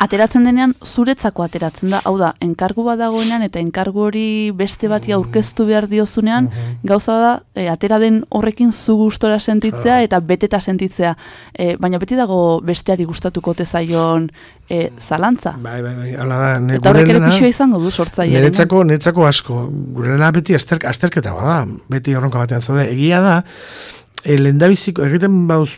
Ateratzen denean zuretzako ateratzen da, hau da, enkargu bat dagoenean eta enkargu hori beste bati aurkeztu behar diozunean, gauza da, e, atera den horrekin zu gustora sentitzea eta beteta sentitzea. E, baina beti dago besteari gustatuko tezaion e, zalantza. Bai, bai, bai, hala da. ne- Eta horrek ere pixua izango du sortzailearen. Niretzako, niretzako asko, gurelena beti azterk, azterketa bada, beti horronka batean zaude. Egia da, e, lendabiziko, egiten bauz,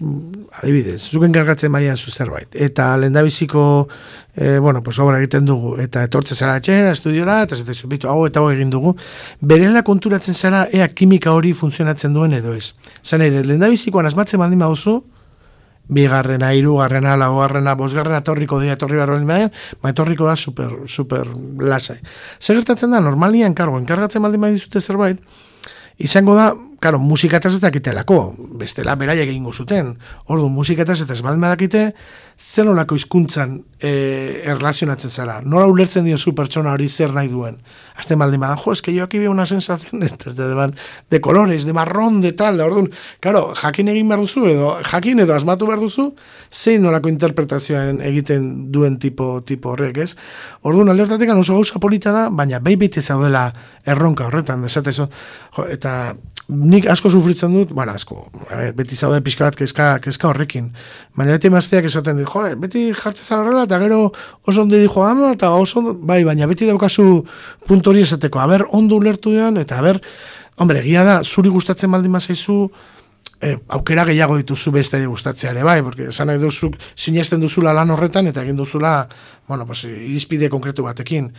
adibidez, zuken gargatzen baina zu zerbait. Eta lendabiziko, e, bueno, pues obra egiten dugu, eta etortzen zara etxera, estudiora, eta zaten bitu, hau eta hau egin dugu. Berela konturatzen zara, ea kimika hori funtzionatzen duen edo ez. Zan ere, lendabizikoan asmatzen baldin baduzu, bigarrena, hirugarrena, laugarrena, bosgarrena etorriko dira, etorri behar baldin ba etorriko da super, super lasai. Zer gertatzen da, normalian kargo, enkargatzen baldin badizute zerbait, izango da, karo, musikataz ez dakitelako, bestela beraiek egingo zuten. Ordu, musikataz eta ez baldin badakite, zer nolako hizkuntzan e, erlazionatzen zara. Nola ulertzen diozu pertsona hori zer nahi duen. Azten baldin badan, jo, es que yo aquí veo una sensación de, de, de colores, de marrón, de tal, de orduan. Karo, jakin egin behar duzu, edo jakin edo asmatu behar duzu, zein nolako interpretazioan egiten duen tipo, tipo horrek, ez? Orduan, alde hortatik, oso gauza polita da, baina behi beti zaudela erronka horretan, esatezo. Jo, eta nik asko sufritzen dut, bueno, asko, ver, beti zaude pixka bat kezka, kezka horrekin. Baina beti emazteak esaten dit, jo, beti jartzen zara horrela, eta gero oso ondo di joan, eta oso ondo, bai, baina beti daukazu puntu hori esateko, a ber, ondo ulertu dean, eta a ber, hombre, egia da, zuri gustatzen baldin mazaizu, e, aukera gehiago dituzu besteari gustatzea ere, bai, porque esan nahi duzuk sinesten duzula lan horretan, eta egin duzula, bueno, pues, irizpide konkretu batekin.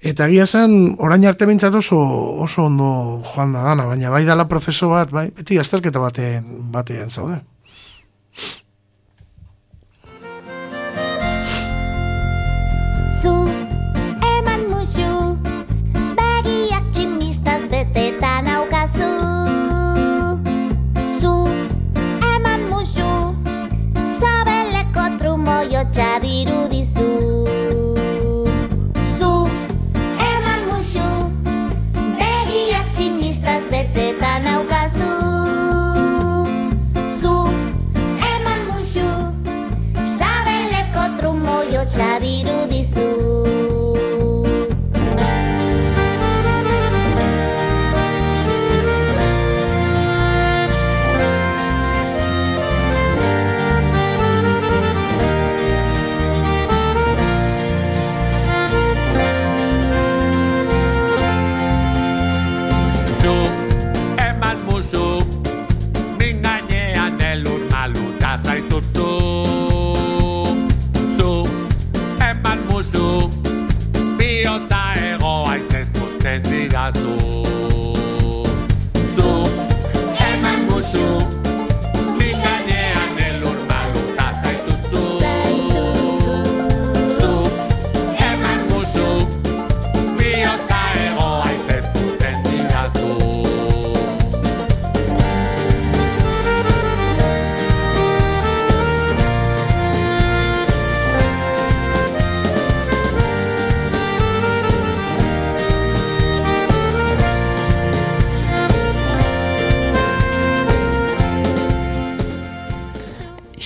Eta egia zen, orain arte bintzat oso, oso ondo joan da dana, baina bai dala prozeso bat, bai, beti azterketa batean, batean zaude. chubby.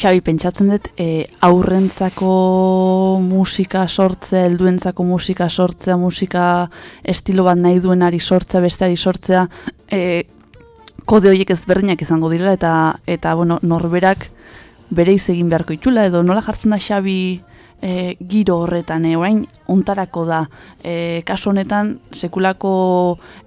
Xabi, pentsatzen dut, e, aurrentzako musika sortzea, helduentzako musika sortzea, musika estilo bat nahi duenari sortzea, besteari sortzea, e, kode horiek ezberdinak izango dira eta eta bueno, norberak bere egin beharko itula edo nola jartzen da Xabi e, giro horretan, e, orain ontarako da. E, kasu honetan, sekulako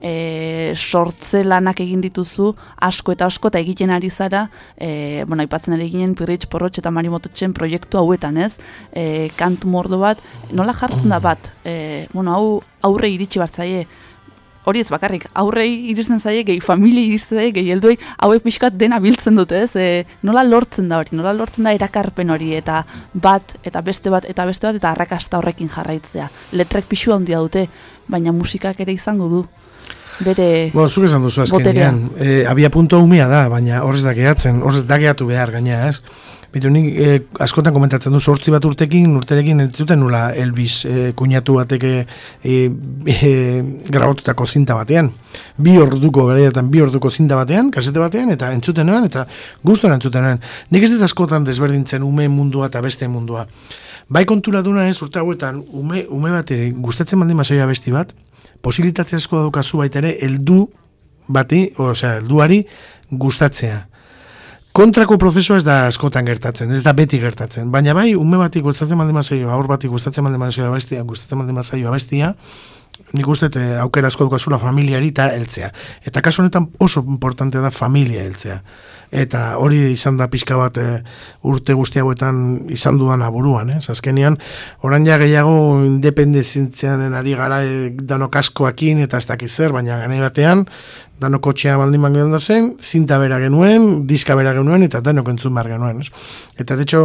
e, sortze lanak egin dituzu, asko eta asko eta egiten ari zara, e, bueno, aipatzen ari ginen Pirritx, Porrotx eta Marimototxen proiektu hauetan, ez? E, kantu mordo bat, nola jartzen da bat? E, bueno, hau aurre iritsi bat zaie, hori ez bakarrik, aurrei iristen zaie, gehi familia iristen zaie, gehi helduei, hauek pixkat dena biltzen dute, ez? E, nola lortzen da hori, nola lortzen da erakarpen hori, eta bat, eta beste bat, eta beste bat, eta arrakasta horrekin jarraitzea. Letrek pixu handia dute, baina musikak ere izango du. Bere Bueno, zuk esan duzu azkenean, e, abia punto umia da, baina horrez da gehatzen, horrez da gehatu behar gaina, ez? Bitu nik e, askotan komentatzen du sortzi bat urtekin, urterekin ez zuten nula Elvis e, kuñatu batek e, e, grabatutako zinta batean. Bi orduko, garaietan bi orduko zinta batean, kasete batean, eta entzuten nuen, eta gustora entzuten nuen. Nik ez dut askotan desberdintzen ume mundua eta beste mundua. Bai konturatuna ez urte hauetan, ume, ume bat ere, gustatzen baldin mazoia besti bat, posibilitate asko daukazu baita ere, heldu bati, osea, helduari gustatzea. Kontrako prozesua ez da askotan gertatzen, ez da beti gertatzen. Baina bai, ume bati gustatzen baldin mazaio, aur bati gustatzen baldin mazaio abestia, gustatzen baldin mazaio abestia, nik uste eh, aukera asko dukazula familiari eta heltzea. Eta kasu honetan oso importante da familia heltzea. Eta hori izan da pixka bat e, urte guzti hauetan izan dudan aburuan, ez? Azkenean, orain ja gehiago independentzianen ari gara e, danok eta ez dakiz zer, baina gane batean, danok kotxea baldin bangen da zen, zinta bera genuen, diska bera genuen, eta danok entzun behar genuen, ez? Eta, de hecho,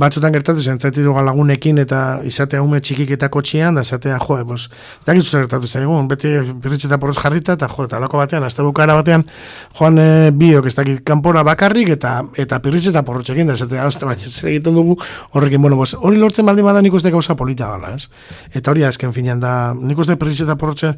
batzutan gertatu zen, zaitidu lagunekin eta izatea ume txikik eta kotxean, da izatea, jo, e, bos, eta gertatu zen, egun, beti pirritxe eta porroz jarrita, eta jo, eta lako batean, azte bukara batean, joan e, biok ez dakit kanpora bakarrik, eta eta pirritxe eta porrotxekin, da izatea, ostra, baina, zer egiten dugu, horrekin, bueno, bos, hori lortzen baldin bada nik uste gauza polita dela, ez? Eta hori da, azken finean da, nik uste pirritxe eta porrotxe,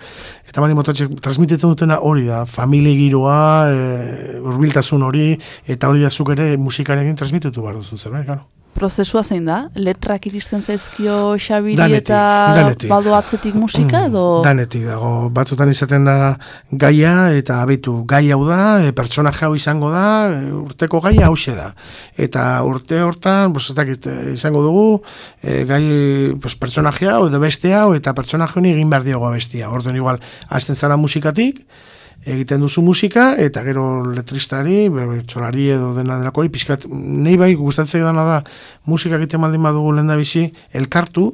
eta bani mototxek, transmititzen dutena hori da, familie giroa, e, urbiltasun hori, eta hori da zuk ere musikarekin transmititu behar duzun zerbait, claro. Prozesua zein da? Letrak iristen zaizkio Xabiri Danetik, eta danetik. bado atzetik musika edo? Mm, Danetik dago, batzutan izaten da gaia eta abitu gai hau da, e, pertsonaje hau izango da, e, urteko gaia hause da. Eta urte hortan, bos, ez dakit, e, izango dugu, e, gai pues, pertsonaje hau edo beste hau, eta pertsonaje honi egin behar diogo bestia. Orduan igual, hasten zara musikatik, egiten duzu musika, eta gero letristari, bertsolari edo dena denako hori, pixkat, nahi bai gustatzen dana da musika egiten baldin badugu lehen bizi, elkartu,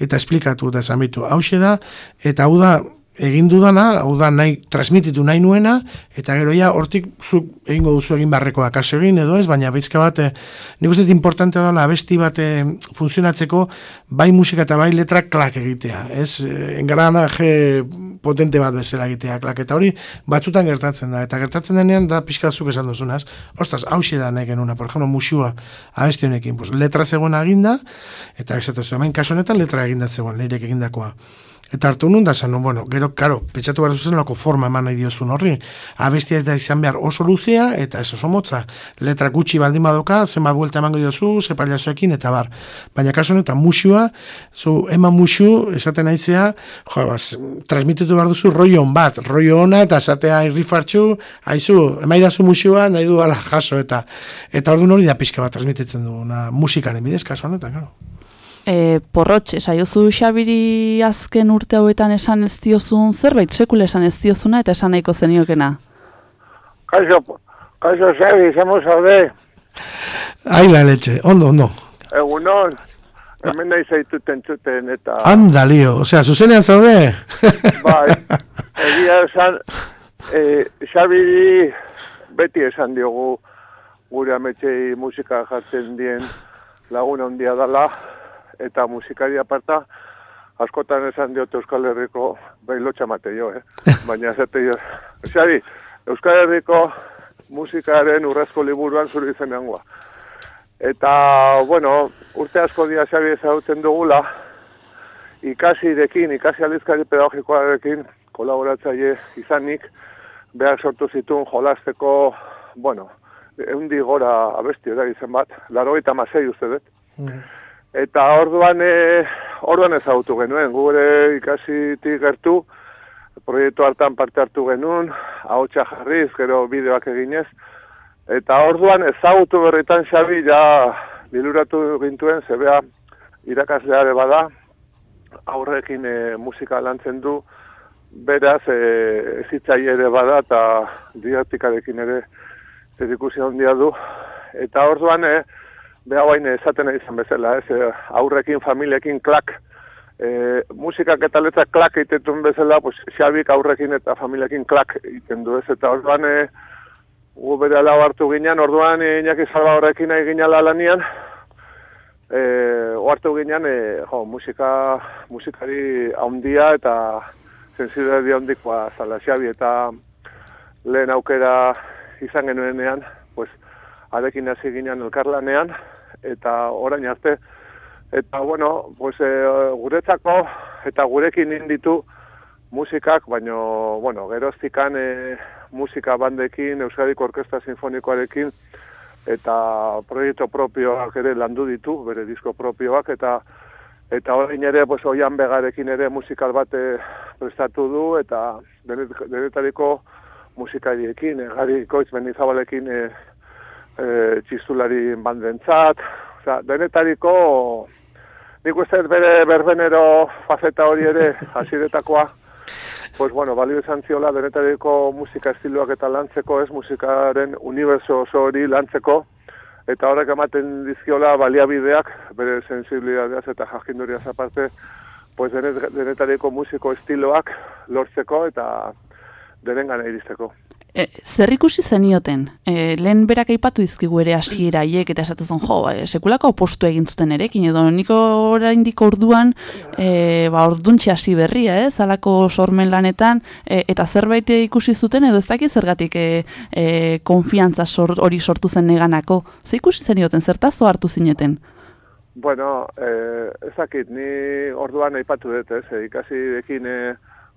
eta esplikatu eta esan bitu. Hau da, eta hau da, egin dudana, hau da nahi, transmititu nahi nuena, eta gero ja, hortik zuk egingo duzu egin barrekoa kaso egin edo ez, baina bezka bat, eh, nik uste importantea dela abesti bat eh, funtzionatzeko, bai musika eta bai letra klak egitea, ez? Eh, Engranaje potente bat bezala egitea klak, eta hori batzutan gertatzen da, eta gertatzen denean da pixkatzuk esan duzunaz, ostras, hauxe da nahi genuna, por ejemplo, musua abesti honekin, pues, letra zegoen eginda, eta esatezu, hemen kaso honetan letra eginda zegoen, leirek egindakoa. Eta hartu nun da, nun, bueno, gero, karo, pentsatu behar zuzen lako forma eman nahi diozun horri. Abestia ez da izan behar oso luzea, eta ez oso motza. Letra gutxi baldin badoka, zenbat buelta emango diozu, ze paliazoekin, eta bar. Baina kaso honetan musua, zu, eman musu, esaten naizea, jo, bas, transmititu behar duzu roi on bat, roi ona, eta esatea irrifartxu, haizu, emaidazu musua, nahi du ala jaso, eta eta orduan hori da pixka bat transmititzen du, na, musikaren bidez, kaso honetan, claro. E, porrotx, esaiozu Xabiri azken urte hauetan esan ez diozun zerbait, sekule esan ez diozuna eta esan nahiko zeniokena. Kaixo, kaixo Xabi, zemo zaude, Ai, la leche, ondo, ondo. egunon, hemen nahi zaitut entzuten eta, Anda, lio, osea, zuzenean zaude? bai, egia esan, e, Xabiri beti esan diogu gure ametxei musika jartzen dien laguna handia dala, eta musikari aparta, askotan esan diot Euskal Herriko bailotxa mate jo, eh? Baina esate jo, Xabi, Euskal Herriko musikaren urrezko liburuan zure izenengoa. Eta, bueno, urte asko dia Xabi ezagutzen dugula, ikasirekin, ikasi aldizkari pedagogikoarekin, kolaboratzaile izanik, behar sortu zituen jolasteko, bueno, eundi gora abesti da izan bat, laro eta masei uste dut. Eta orduan, e, orduan ezagutu genuen, gure ikasitik gertu, proiektu hartan parte hartu genuen, ahotsa jarriz, gero bideoak eginez, eta orduan ezagutu berritan Xabi ja biluratu gintuen, zebea irakaslea ere bada, aurrekin e, musika lantzen du, beraz e, ezitzaile ere bada eta didaktikarekin ere zerikusi handia du. Eta orduan, e, beha bain esaten izan bezala, ez, e, aurrekin, familiekin klak, e, musikak eta letra klak egiten bezala, pues, Xabik aurrekin eta familiekin klak egiten du, ez, eta orduan, e, gu bere alau hartu ginen, orduan, e, Iñaki Salva horrekin nahi ginala lanian, e, ohartu ginen, e, jo, musika, musikari haundia eta sensibilidade handikoa zala. Xabi eta lehen aukera izan genuenean, pues, arekin hasi ginen elkarlanean, eta orain arte, eta bueno, pues, e, guretzako eta gurekin inditu musikak, baino, bueno, geroztikan e, musika bandekin, Euskadiko Orkestra Sinfonikoarekin, eta proiektu propioak ere landu ditu, bere disko propioak, eta eta orain ere, pues, oian begarekin ere musikal bat eh, prestatu du, eta denet, denetariko musikariekin, e, gari koitz menizabalekin e, e, txistulari bandentzat, Osea, denetariko, nik uste bere berbenero faceta hori ere hasiretakoa, pues bueno, balio izan ziola denetariko musika estiloak eta lantzeko, ez? Musikaren uniberso oso hori lantzeko, eta horrek ematen dizkiola baliabideak, bere sensibilidadeaz eta jakinduriaz aparte, pues denet, denetariko musiko estiloak lortzeko eta denengana iristeko. E, zer ikusi zenioten? E, lehen berak aipatu dizkigu ere hasiera haiek eta esatezon jo, e, sekulako opostu egin zuten erekin edo niko oraindik orduan e, ba orduntxe hasi berria, eh, zalako sormen lanetan e, eta zerbait ikusi zuten edo ez dakit zergatik e, e, konfiantza sor, hori sortu zen neganako. Zer ikusi zenioten, zertazo hartu zineten? Bueno, eh, ezakit, ni orduan aipatu dut, ez, eh, ikasi dekin eh,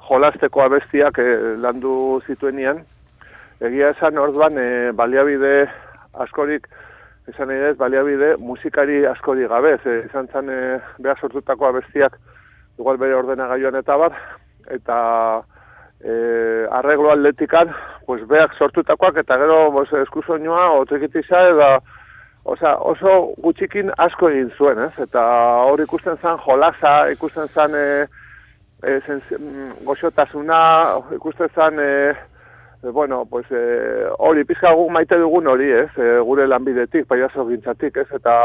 jolasteko abestiak eh, landu zituenian. Egia esan orduan eh, baliabide askorik, esan nahi ez, baliabide musikari askori gabe, ez, eh, izan zen eh, behar sortutako abestiak, igual bere ordenagailuan eta bat, eta eh, arreglo atletikan, pues beak sortutakoak, eta gero pues, eskusoinua, otekitiza, eta Osa, oso gutxikin asko egin zuen, ez? Eta hor ikusten zen jolasa, ikusten zen e, e, goxotasuna, ikusten zen, e, e, bueno, pues, e, hori, pizka guk maite dugun hori, ez? E, gure lanbidetik, paiazo gintzatik, ez? Eta,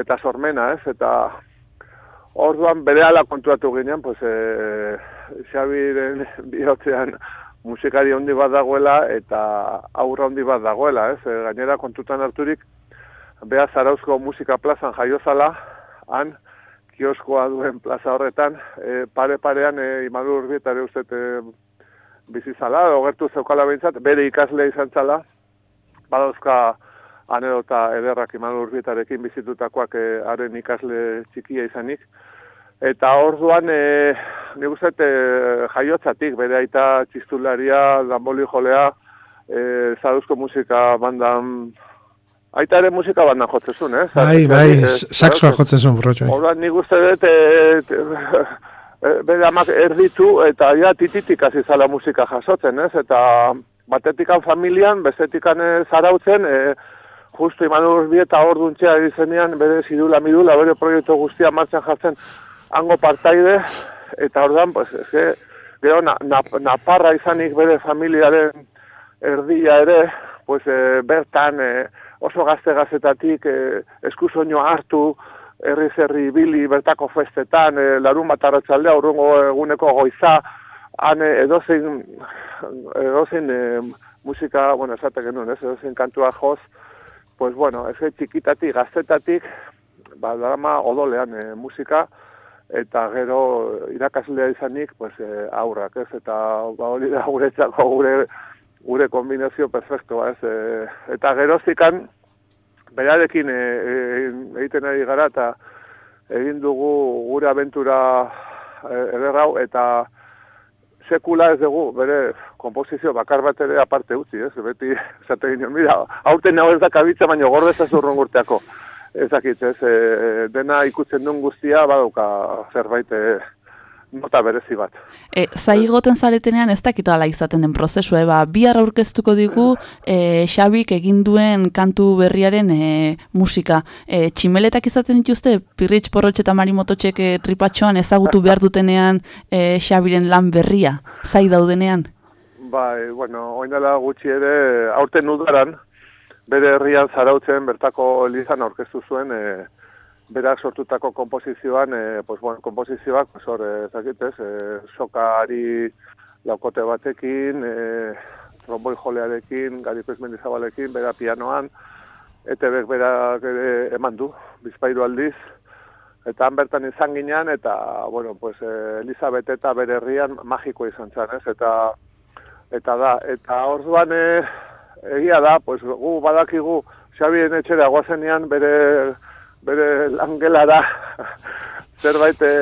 eta sormena, ez? Eta orduan bere ala kontuatu ginean, pues, e, Xabiren bihotzean musikari handi bat dagoela eta aurra handi bat dagoela, ez? E, gainera kontutan harturik, Beha Zarauzko musika plazan jaiozala, han, kioskoa duen plaza horretan, e, pare-parean e, Imanol Urbietare uste e, bizizala, ogertu zeukala behintzat, bere ikasle izan zala, badauzka anedota ederrak Imanol Urbietarekin bizitutakoak e, haren ikasle txikia izanik, Eta orduan, e, nik uste e, jaiotzatik, bere aita txistularia, danboli jolea, e, Zarauzko musika bandan Aita ere musika bandan jotzezun, eh? Bai, bai, Eh, saxoa jotzen zuen brotxo. Orduan nik uste dut, e, bere amak erditu eta ja tititik hasi zala musika jasotzen, ez? Eta batetikan familian, bestetikan e, zarautzen, e, justu Imanol Urbieta orduntxea izenean, bere zidula midula, bere proiektu guztia martxan jartzen hango partaide, eta orduan, pues, que, gero, na, na, naparra izanik bere familiaren erdia ere, pues, e, bertan, e, oso gazte gazetatik e, eskusoño hartu, herri zerri bili bertako festetan, e, larun bat arratzaldea, urrungo eguneko goiza, han e, edozein, edozein e, musika, bueno, esate genuen, ez, edozein kantua joz, pues bueno, ez txikitatik, gaztetatik, ba, darama odolean e, musika, eta gero irakaslea izanik, pues, e, aurrak, ez, eta ba, hori da guretzako gure, gure kombinazio perfektoa, ez, e, eta gerozikan, berarekin e, e, egiten ari gara, eta egin dugu gure abentura ederrau, eta sekula ez dugu, bere komposizio bakar bat ere aparte utzi, ez? Beti esate ginen, mira, aurten hau ez da kabitza, baina gordez ez urrun urteako. Ez dakit, ez, e, dena ikutzen duen guztia, badauka zerbait e, nota berezi bat. E, zai goten zaretenean ez dakit ala izaten den prozesua, eba, bihar aurkeztuko digu e, Xabik egin duen kantu berriaren e, musika. E, tximeletak izaten dituzte, Pirritx Porrotx eta Marimototxek e, tripatxoan ezagutu behar dutenean e, Xabiren lan berria, zai daudenean. Bai, bueno, oin dela gutxi ere, aurten udaran, bere herrian zarautzen bertako elizan aurkeztu zuen, e, berak sortutako kompozizioan, e, pues, bueno, kompozizioak, pues, hor, ez dakit, ez, e, sokari laukote batekin, e, tromboi jolearekin, Gari Mendizabalekin, bera pianoan, ETBek berak ere eman du, bizpairu aldiz, eta han bertan izan ginean, eta, bueno, pues, e, Elizabeth eta bere herrian magiko izan zen, ez, eta, eta da, eta orduan, e, egia da, pues, gu badakigu, Xabien etxera guazenean bere, bere langelara zerbait e,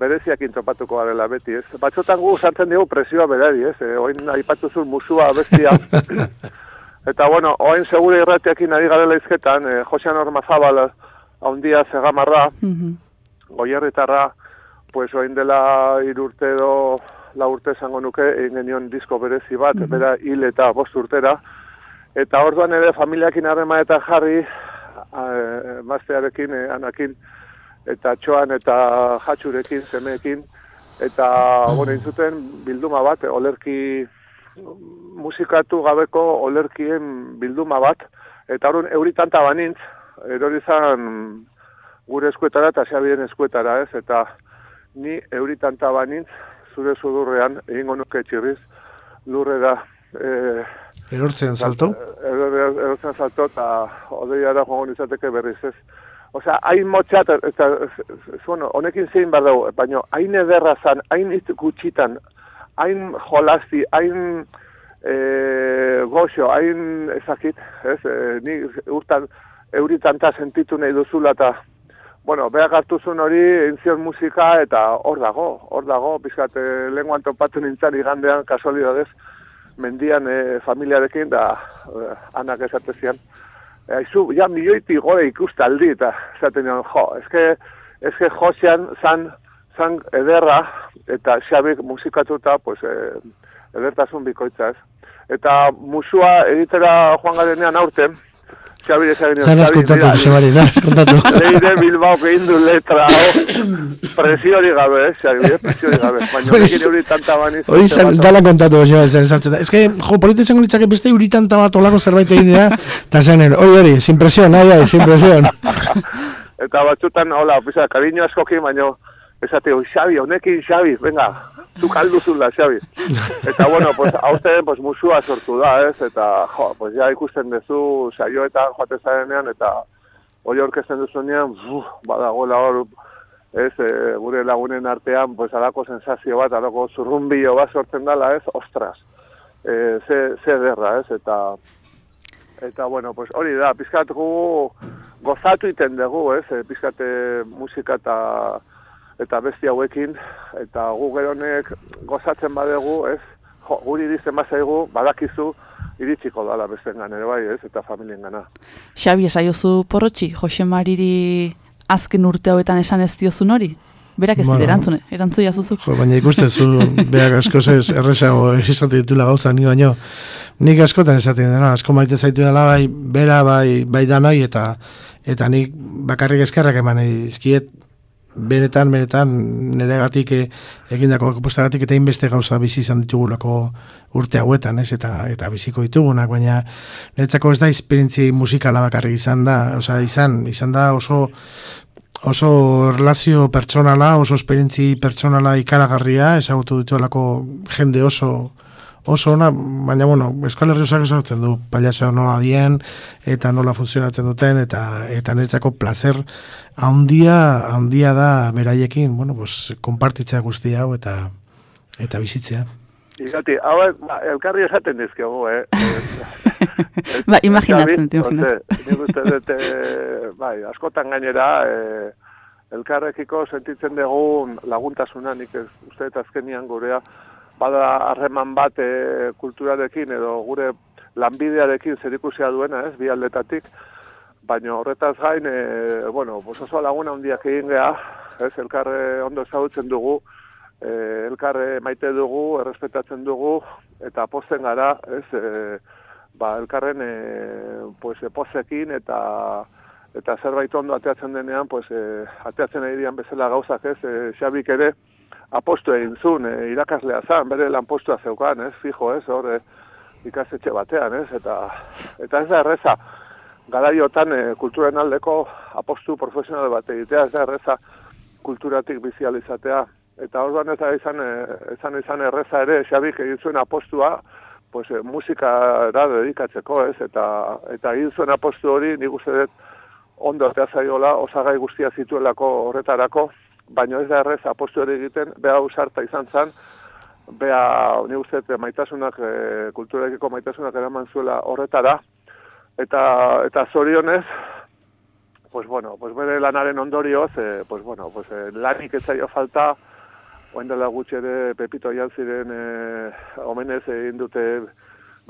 bereziakin topatuko garela beti, ez? Batzotan gu sartzen dugu presioa berari, ez? E, oin aipatu zuen musua bestia. Eta bueno, oin segure irratiakin ari garela izketan, e, Josean Ormazabal haundia zegamarra, Mhm. goierritarra, pues oin dela irurte edo la urte esango nuke, egin genion disko berezi bat, bera hil eta bost urtera. Eta orduan ere familiakin harremanetan jarri, eh, maztearekin, eh, anakin, eta txoan eta jatxurekin, semeekin, eta, bueno, intzuten bilduma bat, olerki musikatu gabeko olerkien bilduma bat, eta horren euritanta banintz, erori zan gure eskuetara eta xabien eskuetara, ez, eta ni euritanta banintz, zure sudurrean, egingo nuke txirriz, lurrera, eh, Erortzean salto? Erortzen salto eta odeiara joango nizateke berriz ez. Osea, hain motxat, eta, bueno, honekin zein behar dugu, baina hain ederra zan, hain gutxitan, hain jolazti, hain e, goxo, hain ezakit, ez, e, ni urtan, euritanta sentitu nahi duzula eta, bueno, behar hartuzun hori, entzion musika, eta hor dago, hor dago, pizkat, e, lenguan topatu nintzen igandean, kasualidadez, mendian e, familiarekin, da, e, anak esate zian, e, aizu, ja milioiti gore ikustaldi, eta esaten nion, jo, eske, eske josean zan, zan ederra, eta xabik musikatuta, pues, e, edertasun ez. Eta musua egitera joan garenean aurten, Xabi esan genio, Zan askontatu, Josebari, da, askontatu. Leire Bilbao egin du letra, hau, presiori gabe, eh, Xabi, eh, presiori gabe. Baina euri tanta baniz. Hori dala kontatu, Josebari, zen sartzen da. Ez que, jo, polite zengo litzake beste euritanta bat olako zerbait egin dira, eta zen, hori hori, sin presión, ai, ai, sin presión. Eta batzutan, hola, pisa, kariño askokin, baina, esate, oi, Xabi, honekin, Xabi, venga, zu kalduzula, Xabi. Eta, bueno, pues, hauzten, pues, musua sortu da, ez, eta, jo, pues, ja ikusten duzu, saioetan joate zarenean, eta hori aurkezten duzunean, uf, badagoela hor, ez, e, gure lagunen artean, pues, alako sensazio bat, alako zurrumbio bat sortzen dala, ez, ostras, e, ze, ze derra, ez, eta, eta, bueno, pues, hori da, pizkat gu gozatu iten dugu, ez, e, pizkat musika eta eta besti hauekin, eta gu geronek gozatzen badegu, ez, jo, guri irizten bazaigu, badakizu, iritsiko dala bestengan ere bai, ez, eta familien gana. Xabi, esaiozu porrotxi, Jose Mariri azken urte hauetan esan ez diozun hori? Berak ez Bueno. bueno. erantzun, erantzu jazuzu. Jo, baina ikusten zu, beak askoz ez erresago esaten ditula gauza ni baino. Nik askotan esaten dena, asko maite zaitu dela bai, bera bai, bai danoi eta eta nik bakarrik eskerrak eman dizkiet benetan, benetan, neregatik e, egindako postagatik eta inbeste gauza bizi izan ditugulako urte hauetan, ez, eta eta biziko ditugunak, baina niretzako ez da esperientzi musikala bakarrik izan da, osea, izan, izan da oso oso relazio pertsonala, oso esperientzi pertsonala ikaragarria, ezagutu dituelako jende oso oso ona, baina bueno, Euskal Herri osak ezagutzen du pailazoa nola dien eta nola funtzionatzen duten eta eta niretzako placer handia handia da beraiekin, bueno, pues konpartitzea guzti hau eta eta bizitzea. Igati, hauek, ba, elkarri esaten dizkegu, eh? Ba, imaginatzen, imaginatzen. Nik uste dut, eh, bai, askotan gainera, eh, elkarrekiko sentitzen dugu laguntasuna, nik ez, uste dut azkenian gurea, bada harreman bat eh, kulturarekin edo gure lanbidearekin zerikusia duena, ez, bi aldetatik, baina horretaz gain, e, bueno, oso laguna handiak egin geha, ez, elkarre ondo ezagutzen dugu, e, elkarre maite dugu, errespetatzen dugu, eta posten gara, ez, e, ba, elkarren, e, pues, e, pozekin eta eta zerbait ondo ateatzen denean, pues, e, ateatzen ari bezala gauzak, ez, e, Xabik ere, apostu egin zuen, e, irakaslea zan, bere lanpostua zeukan, ez, fijo, ez, hor, e, ikastetxe batean, ez, eta, eta ez da erreza, garaiotan e, kulturen aldeko apostu profesional bat egitea, ez da erreza kulturatik bizializatea. Eta orduan ez da izan, e, izan, izan erreza ere, Xabik egin zuen apostua, pues, e, musikara dedikatzeko, ez, eta, eta egin zuen apostu hori, nik uste dut, ondo atea zaiola, osagai guztia zituelako horretarako, baina ez da errez apostu hori egiten, beha usarta izan zen, beha, ni dut, maitasunak, e, kulturekiko maitasunak eraman zuela horretara, eta, eta zorionez, pues bueno, pues bere lanaren ondorioz, eh, pues bueno, pues eh, lanik ez zaio falta, oen dela gutxi ere Pepito Jantziren eh, omenez egin dute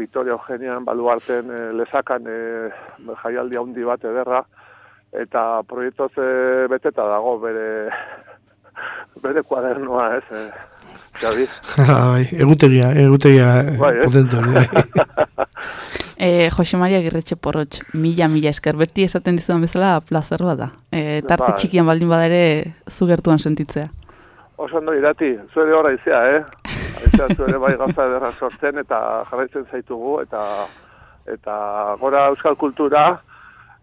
Victoria Eugenian baluarten eh, lesakan eh, jaialdi handi bat ederra, eta proiektoz eh, beteta dago bere bere kuadernoa, ez, eh, Xabi. bai, egutegia, egutegia Bai, eh? potente hori, bai. E, Jose Maria Girretxe porrotx, mila, mila esker, berti esaten dizudan bezala plazer bada. E, tarte Bai. txikian baldin bada ere zu gertuan sentitzea. Oso ondo irati, zuere horra izea, eh? Aizea zuere bai gauza ederra sortzen eta jarraitzen zaitugu eta eta gora euskal kultura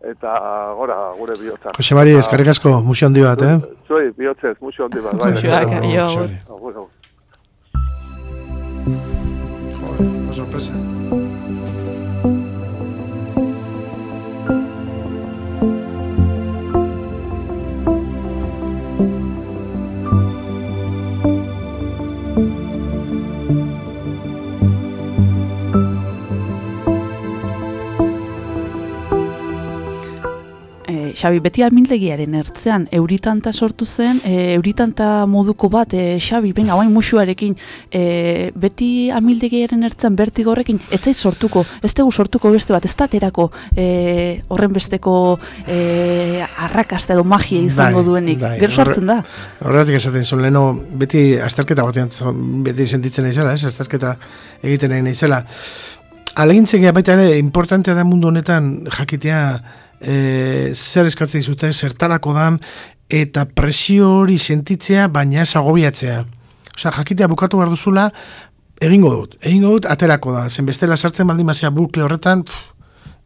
eta gora gure bihotza. Jose Mari, eskarrik asko, musio handi bat, eh? Zuei, bihotzez, musio handi bat, bai. Mari. Agur, agur. Joder, sorpresa. Xabi, beti amildegiaren ertzean, euritanta sortu zen, e, euritanta moduko bat, e, Xabi, benga, guain musuarekin, e, beti amildegiaren ertzean, bertigorrekin, ez zait sortuko, ez dugu sortuko beste bat, ez da aterako e, horren besteko e, arrakasta edo magia izango Bai, duenik. bai, Gero sortzen da. Horregatik esaten zuen, leheno beti azterketa batean beti sentitzen naizela, ez? Azterketa egiten nahi naizela. Alegintzen baita ere, importantea da mundu honetan jakitea e, zer eskatzen zuten, zertarako dan, eta presio hori sentitzea, baina ez agobiatzea. Osea, jakitea bukatu behar duzula, egingo dut, egingo dut, aterako da. Zen bestela sartzen baldin mazia bukle horretan, pff,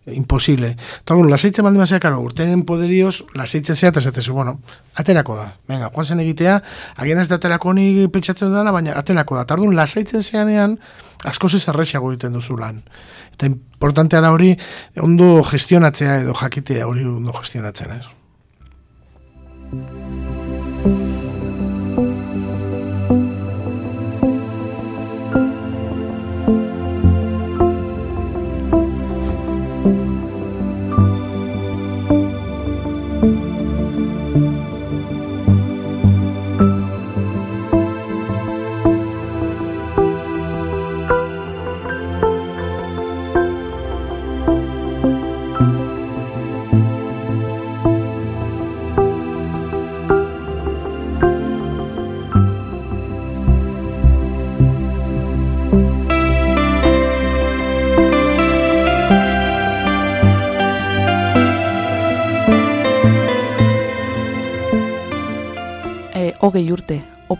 imposible. Eta orduan, lasaitzen baldin mazia, karo, urtenen poderioz, lasaitzen zea, eta esatezu, bueno, aterako da. Venga, joan egitea, agian ez da aterako ni pentsatzen dela, baina aterako da. Eta orduan, lasaitzen zeanean, asko ez errexago egiten duzu lan. Eta importantea da hori, ondo gestionatzea edo jakitea hori ondo gestionatzen, ez?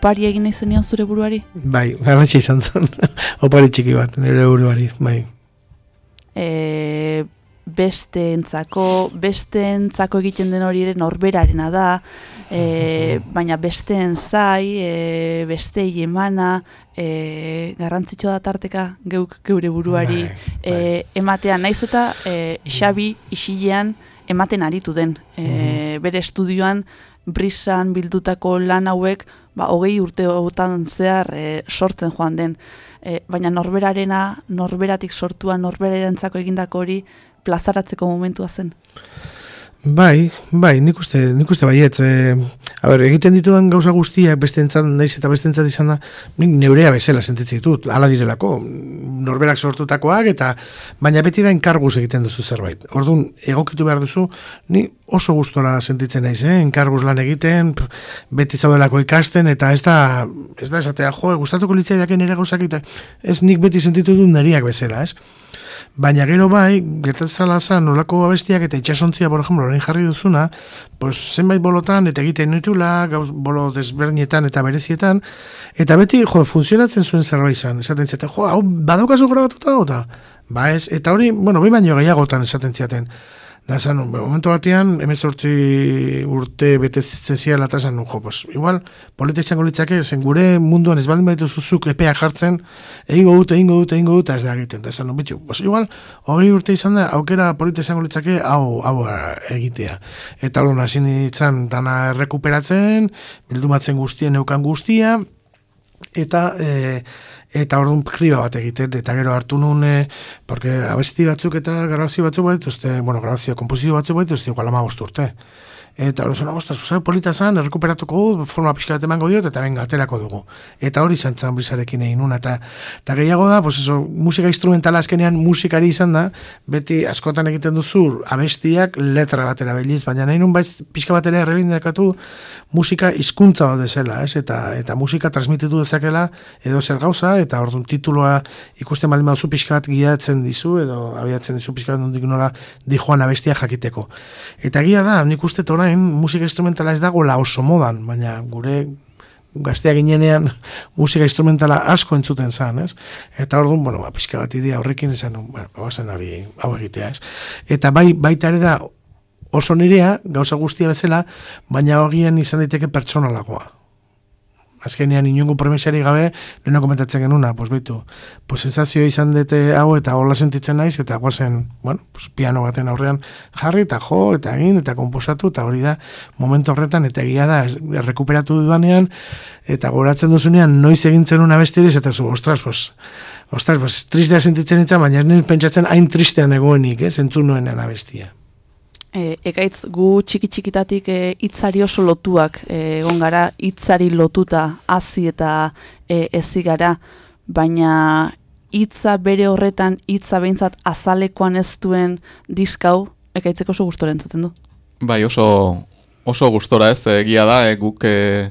Opari egin nahi zenion zure buruari? Bai, garrantzi izan zen, opari txiki bat, nire buruari, bai. e, besteentzako, besteentzako egiten den hori ere norberarena da, e, baina besteen zai, e, bestei emana, e, garrantzitsua da tarteka geuk geure buruari Bai, e, ematea, naiz eta e, Xabi isilean ematen aritu den. E, bere estudioan brisan bildutako lan hauek ba, hogei urte hautan zehar e, sortzen joan den. E, baina norberarena, norberatik sortua, norberarentzako egindako hori plazaratzeko momentua zen. Bai, bai, nik uste, nik uste baietz. E, a ber, egiten ditudan gauza guztiak bestentzat, naiz eta bestentzat izan da, nik neurea bezala sentitzen ditut, hala direlako, norberak sortutakoak, eta baina beti da enkarguz egiten duzu zerbait. Orduan, egokitu behar duzu, ni oso gustora sentitzen naiz, eh? enkarguz lan egiten, beti zaudelako ikasten, eta ez da, ez da esatea, jo, gustatuko litzaidak nire gauzak, eta ez nik beti sentitu dut neriak bezala, ez? Baina gero bai, gertatzala zan, nolako abestiak eta itxasontzia, por ejemplo, orain jarri duzuna, pues zenbait bolotan eta egiten nitula, gauz bolo desbernietan eta berezietan, eta beti, jo, funtzionatzen zuen zerbait izan, esaten ziaten, jo, hau badaukazu grabatuta, eta, ba ez, eta hori, bueno, behin baino gehiagotan esaten ziaten, da esan, momentu batean, emezortzi urte betetzen ziala, eta esan, jo, pues, igual, polita izango litzake, zen gure munduan ez baldin baditu zuzuk epeak jartzen, egingo dut, egingo dut, egingo dut, ez da egiten, da esan, bitxu, pues, igual, hogei urte izan da, aukera polita izango litzake, hau, hau egitea. Eta hori hasi nintzen, dana errekuperatzen, bildumatzen guztien, neukan guztia, eta e, eta orduan kriba bat egiten eta gero hartu nun e, porque abesti batzuk eta grabazio batzuk bat dituzte bueno grabazio komposizio batzuk bat dituzte igual ama urte eta hori zona ostras zer polita zan errekuperatuko dut forma pixka bat emango diot eta venga aterako dugu eta hori izan zan brisarekin egin nun eta eta gehiago da pues eso musika instrumentala azkenean musikari izan da beti askotan egiten duzu abestiak letra batera beliz baina nahi nun pixka batera errebindekatu musika hizkuntza bat desela, ez? Eta eta musika transmititu dezakela edo zer gauza eta ordun tituloa ikusten baldin baduzu pixka bat gidatzen dizu edo abiatzen dizu pixka bat nondik nola dijoan abestia jakiteko. Eta egia da, nik uste orain musika instrumentala ez dago la oso modan, baina gure gaztea ginenean musika instrumentala asko entzuten zan, ez? Eta orduan, bueno, ba, pixka bat idea horrekin esan, bueno, ba, bazen hori hau egitea, ez? Eta bai, baita ere da oso nirea, gauza guztia bezala, baina hogian izan daiteke pertsonalagoa. Azkenean inongo promesari gabe, leheno komentatzen genuna, pues bitu, pues sensazio izan dute hau eta hola sentitzen naiz, eta guazen, bueno, pues piano baten aurrean jarri eta jo, eta egin, eta komposatu, eta hori da, momentu horretan, eta egia da, errekuperatu dudanean, eta goratzen duzunean, noiz egintzen una bestiriz, eta zu, ostras, pues, ostras, pues, tristea sentitzen itzan, baina ez pentsatzen hain tristean egoenik, ez, entzun nuenean abestia. E, ekaitz gu txiki txikitatik e, hitzari oso lotuak e, egon gara, hitzari lotuta hazi eta e, ezi gara, baina hitza bere horretan hitza behintzat azalekoan ez duen diskau, ekaitzeko oso gustora entzuten du. Bai, oso, oso gustora ez, egia da, e, guk e,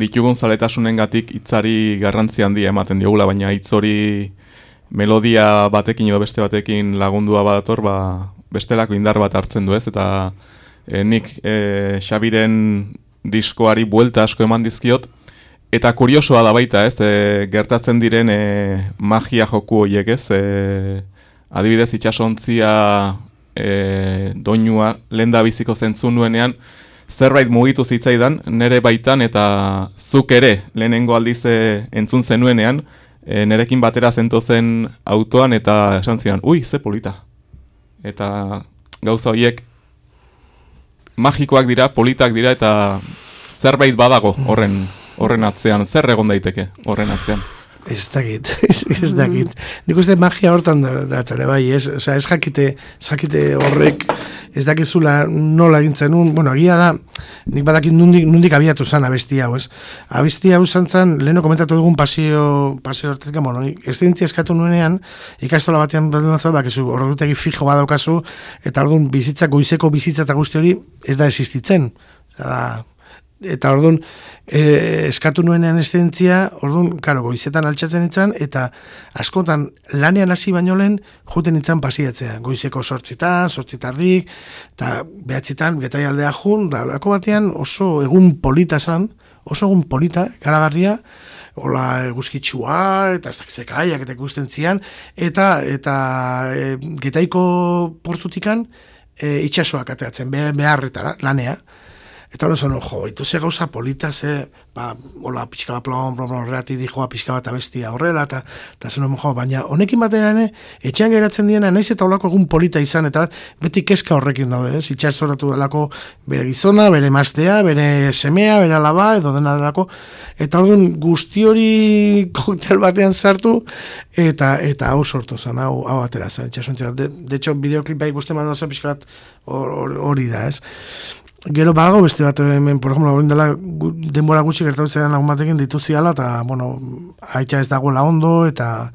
ditugun zaletasunengatik hitzari garrantzi handia ematen diogula, baina hitz hori melodia batekin edo beste batekin lagundua badator, ba, bestelako indar bat hartzen du ez, eta e, nik e, Xabiren diskoari buelta asko eman dizkiot, eta kuriosoa da baita ez, e, gertatzen diren e, magia joku horiek ez, e, adibidez itxasontzia e, doinua lenda biziko zentzun nuenean, zerbait mugitu zitzaidan, nere baitan eta zuk ere lehenengo aldiz entzun zenuenean, e, nerekin batera zentozen autoan eta esan zidan, ui, ze polita. Eta gauza horiek magikoak dira, politak dira eta zerbait badago horren horren atzean, zer egon daiteke horren atzean. Ez dakit, ez, dakit. Nik uste magia hortan da, da txare bai, ez, Osea, ez jakite, ez jakite horrek, ez dakizula nola egintzen un, bueno, agia da, nik badakit nundik, nundik abiatu zan abesti hau, ez. Abesti hau zan zan, leheno komentatu dugun pasio, pasio hortetik, bueno, ez dintzia eskatu nuenean, ikastola batean berdun zau, bakizu, ordutegi fijo badaukazu, eta orduan bizitza, goizeko bizitza eta guzti hori ez da existitzen. Da, eta orduan e, eskatu nuenean estentzia, orduan, karo, goizetan altxatzen itzan, eta askotan lanean hasi baino lehen, juten itzan pasiatzea. Goizeko sortzitan, sortzitardik, eta behatzitan, getai aldea jun, da, lako batean oso egun polita zan, oso egun polita, garagarria, hola eguzkitsua, eta ez dakizek aiak eta ikusten zian, eta, eta e, getaiko portutikan e, itxasoak ateatzen, be- beharretara, lanea. Eta hori zon, jo, itu ze gauza polita, ze, ba, hola, pixka bat plon, plon, plon, reati dijoa pixka bat abestia horrela, eta, eta zen jo, baina honekin batera ere, etxean geratzen diena, naiz eta holako egun polita izan, eta beti kezka horrekin daude, ez? Itxas zoratu delako bere gizona, bere maztea, bere semea, bere alaba, edo dena delako, eta orduan guzti hori koktel batean sartu, eta eta hau sortu zen, hau, hau atera zen, itxasontzia. De, de hecho, bideoklip bai zen pixka bat hor- hor- hori da, ez? Gero badago beste bat hemen, por ejemplo, dela denbora gutxi gertatu zean lagun batekin ditu ziala, eta, bueno, haitxa ez dagoela ondo, eta,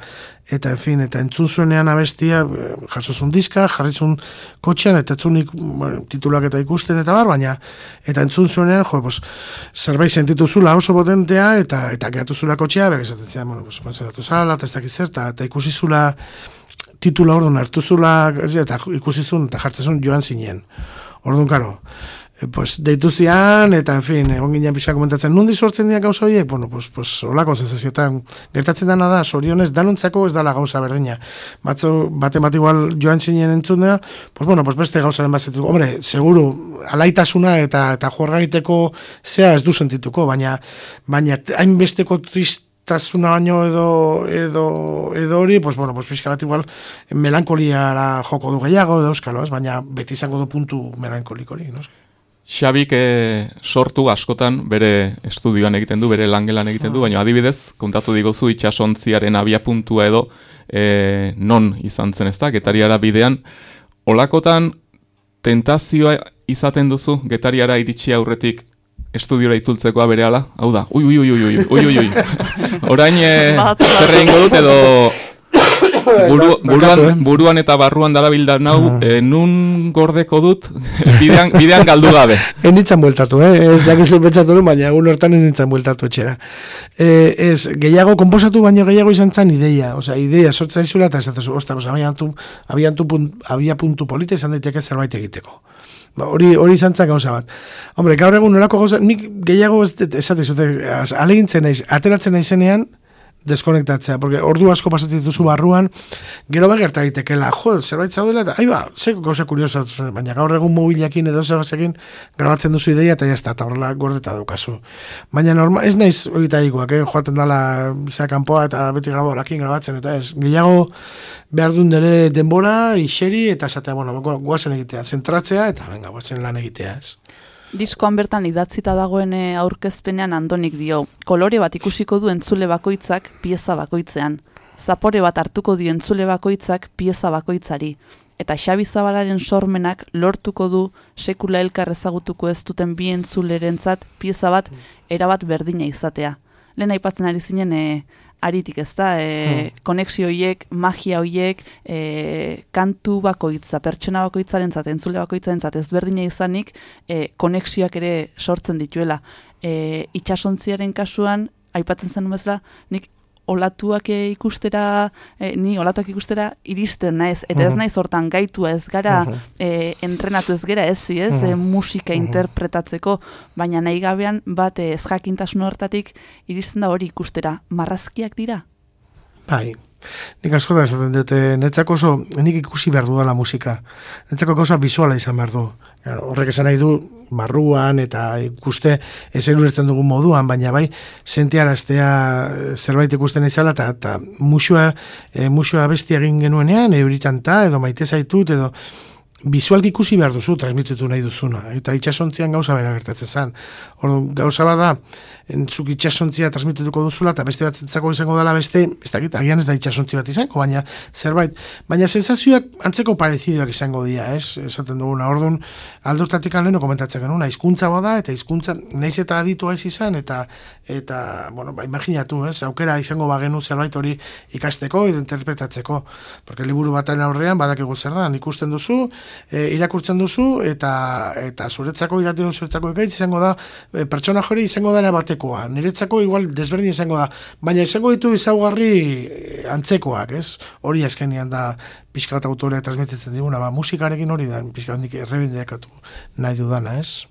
eta, en fin, eta entzun zuenean abestia, eh, jaso zuen diska, jarri zuen kotxean, eta entzunik, bueno, titulak eta ikusten, eta bar, baina, eta entzun zuenean, jo, pues, zerbait sentitu zula oso potentea, eta, eta geratu zula kotxea, behar esaten zian, bueno, pues, zeratu zala, eta ez dakiz zer, eta, eta ikusi zula, titula orduan hartu zula, eta ikusi zuen, eta jartzen joan zinen. Orduan, karo, pues, deitu zian, eta, en fin, egon ginen pixka komentatzen, nundi sortzen dira gauza horiek? Bueno, pues, pues, olako sensazioetan, gertatzen dana da, sorionez, danontzako ez dala gauza berdina. Batzo, bate bat igual joan zinen entzunea, pues, bueno, pues, beste gauzaren bazetu. Hombre, seguru, alaitasuna eta, eta juerga egiteko zea ez du sentituko, baina, baina, hainbesteko trist, tasuna baino edo edo edo hori, pues bueno, pues pixka bat igual melankoliara joko du gehiago edo euskalo, ez? Baina beti izango du puntu melankolik hori, no? Xabik eh, sortu askotan bere estudioan egiten du, bere langelan egiten du, baina adibidez, kontatu digozu itxasontziaren abiapuntua edo eh, non izan zen ez da, getariara bidean. Olakotan tentazioa izaten duzu getariara iritsi aurretik estudiora itzultzekoa berehala? Hau da, ui, ui, ui, ui, ui, ui, ui, ui. Orain, egingo dut edo Buru, buruan, eh? buruan eta barruan darabilda nau, eh, nun gordeko dut, bidean, bidean galdu gabe. Ez nintzen bueltatu, eh? ez dakizu pentsatu baina egun hortan ez nintzen bueltatu etxera. E, ez, gehiago, konposatu baino gehiago izan zen ideia, osea, ideia sortza izula eta ez dut, ostra, osea, abiantu, abiantu punt, abia puntu polita izan daiteke zerbait egiteko. Ba, hori hori izan zen gauza bat. Hombre, gaur egun nolako gauza, nik gehiago ez esate zute, alegintzen naiz, ateratzen naizenean, deskonektatzea, porque ordu asko pasatzen dituzu barruan, gero bai gerta daitekela, jo, zerbait zaudela, eta, aiba, zeko gauza kuriosa, baina gaur egun mobilekin edo zegoazekin grabatzen duzu ideia, eta jazta, eta horrela gordeta daukazu. Baina normal, ez naiz hori iguak, eh? joaten dala zea kanpoa eta beti graborakin grabatzen, eta ez, gehiago behar duen dere denbora, iseri, eta esatea, bueno, guazen egitea, zentratzea, eta venga, guazen lan egitea, ez. Diskoan bertan idatzita dagoen eh, aurkezpenean andonik dio, kolore bat ikusiko du entzule bakoitzak pieza bakoitzean. Zapore bat hartuko dio entzule bakoitzak pieza bakoitzari. Eta Xabi Zabalaren sormenak lortuko du sekula elkar ezagutuko ez duten bi entzulerentzat pieza bat erabat berdina izatea. Lehen aipatzen ari zinen e, aritik ez da, e, konexio hoiek, magia hoiek, e, kantu bakoitza, pertsona bakoitzaren zat, entzule bakoitzaren zat, ezberdina izanik, e, konexioak ere sortzen dituela. E, itxasontziaren kasuan, aipatzen zen bezala, nik olatuak ikustera, eh, ni olatuak ikustera iristen naiz, eta ez Mhm. naiz hortan gaitua ez gara eh, entrenatu ez gera ez, ez eh, musika interpretatzeko, baina nahi gabean bat ez jakintasun hortatik iristen da hori ikustera. Marrazkiak dira? Bai, nik asko da esaten dute, netzako oso, nik ikusi behar dudala musika. Netzako gauza visuala izan behar du. Horrek esan nahi du, barruan eta ikuste ez ulertzen dugun moduan, baina bai, sentiaraztea eh, zerbait ikusten izala, eta, eta musua, e, musua besti egin genuenean, euritan ta, edo maite zaitut, edo visualki ikusi behar duzu, transmititu nahi duzuna. Eta itxasontzian gauza bera gertatzen zen. Orduan, gauza bada, entzuk itxasontzia transmitutuko duzula, eta beste bat zentzako izango dela beste, ez dakit, agian ez da itxasontzi bat izango, baina zerbait, baina sensazioak antzeko parezidioak izango dira, ez? Esaten duguna, orduan, aldortatik leheno komentatzen genuen, hizkuntza bada, eta hizkuntza naiz eta aditua ez izan, eta, eta bueno, ba, imaginatu, ez? Aukera izango bagenu zerbait hori ikasteko, interpretatzeko, porque liburu bataren aurrean, badakigu zer da, ikusten duzu, e, irakurtzen duzu, eta eta zuretzako irate du zuretzako ekaitz izango da, e, pertsona jori izango da batekoa, niretzako igual desberdin izango da, baina izango ditu izaugarri e, antzekoak, ez? Hori azkenean da pixka bat autoreak transmititzen diguna, ba, musikarekin hori da, pixka nik errebindekatu nahi dudana, ez?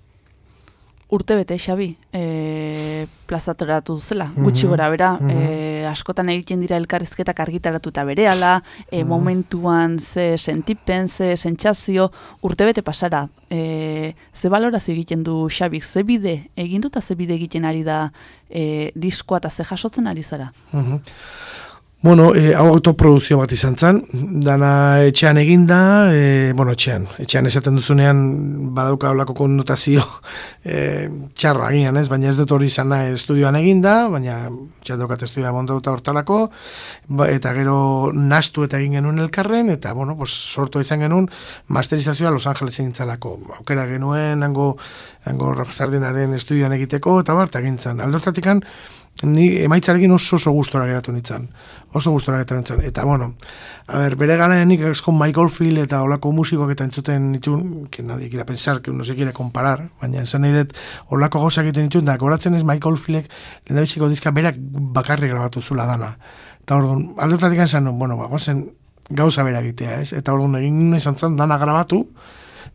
Urte bete, Xabi, e, plazatoratu zela, gutxi Mhm, gora bera, mhm. e, askotan egiten dira elkarrizketak argitaratu eta berehala, e, momentuan ze sentipen, ze sentsazio, urte bete pasara, e, ze balorazio egiten du Xabik, ze bide egin du eta ze bide egiten ari da e, diskoa eta ze jasotzen ari zara? Mhm. Bueno, e, hau autoprodukzio bat izan zen, dana etxean eginda, e, bueno, etxean, etxean esaten duzunean badauka olako konnotazio e, txarra agian, ez, baina ez dut hori izan nahi estudioan eginda, baina txat daukat estudioa montauta hortalako, ba, eta gero nastu eta egin genuen elkarren, eta, bueno, pues, sortu izan genuen masterizazioa Los Angeles egintzalako. Aukera genuen, hango, hango Rafa estudioan egiteko, eta bar, eta gintzen. Aldortatikan, ni emaitzarekin oso oso gustora geratu nintzen. Oso gustora geratu nintzen. Eta, bueno, a ver, bere gana nik esko Michael Field eta olako musikoak eta entzuten nituen, que nadie quiera pensar, que uno se quiere comparar, baina esan nahi dut, olako gauza egiten nituen, da, goratzen ez Michael Fieldek, lehen biziko dizka berak bakarri grabatu zula dana. Eta orduan, aldortatik esan, bueno, ba, guazen gauza bera egitea, ez? Eta orduan egin izan zen dana grabatu,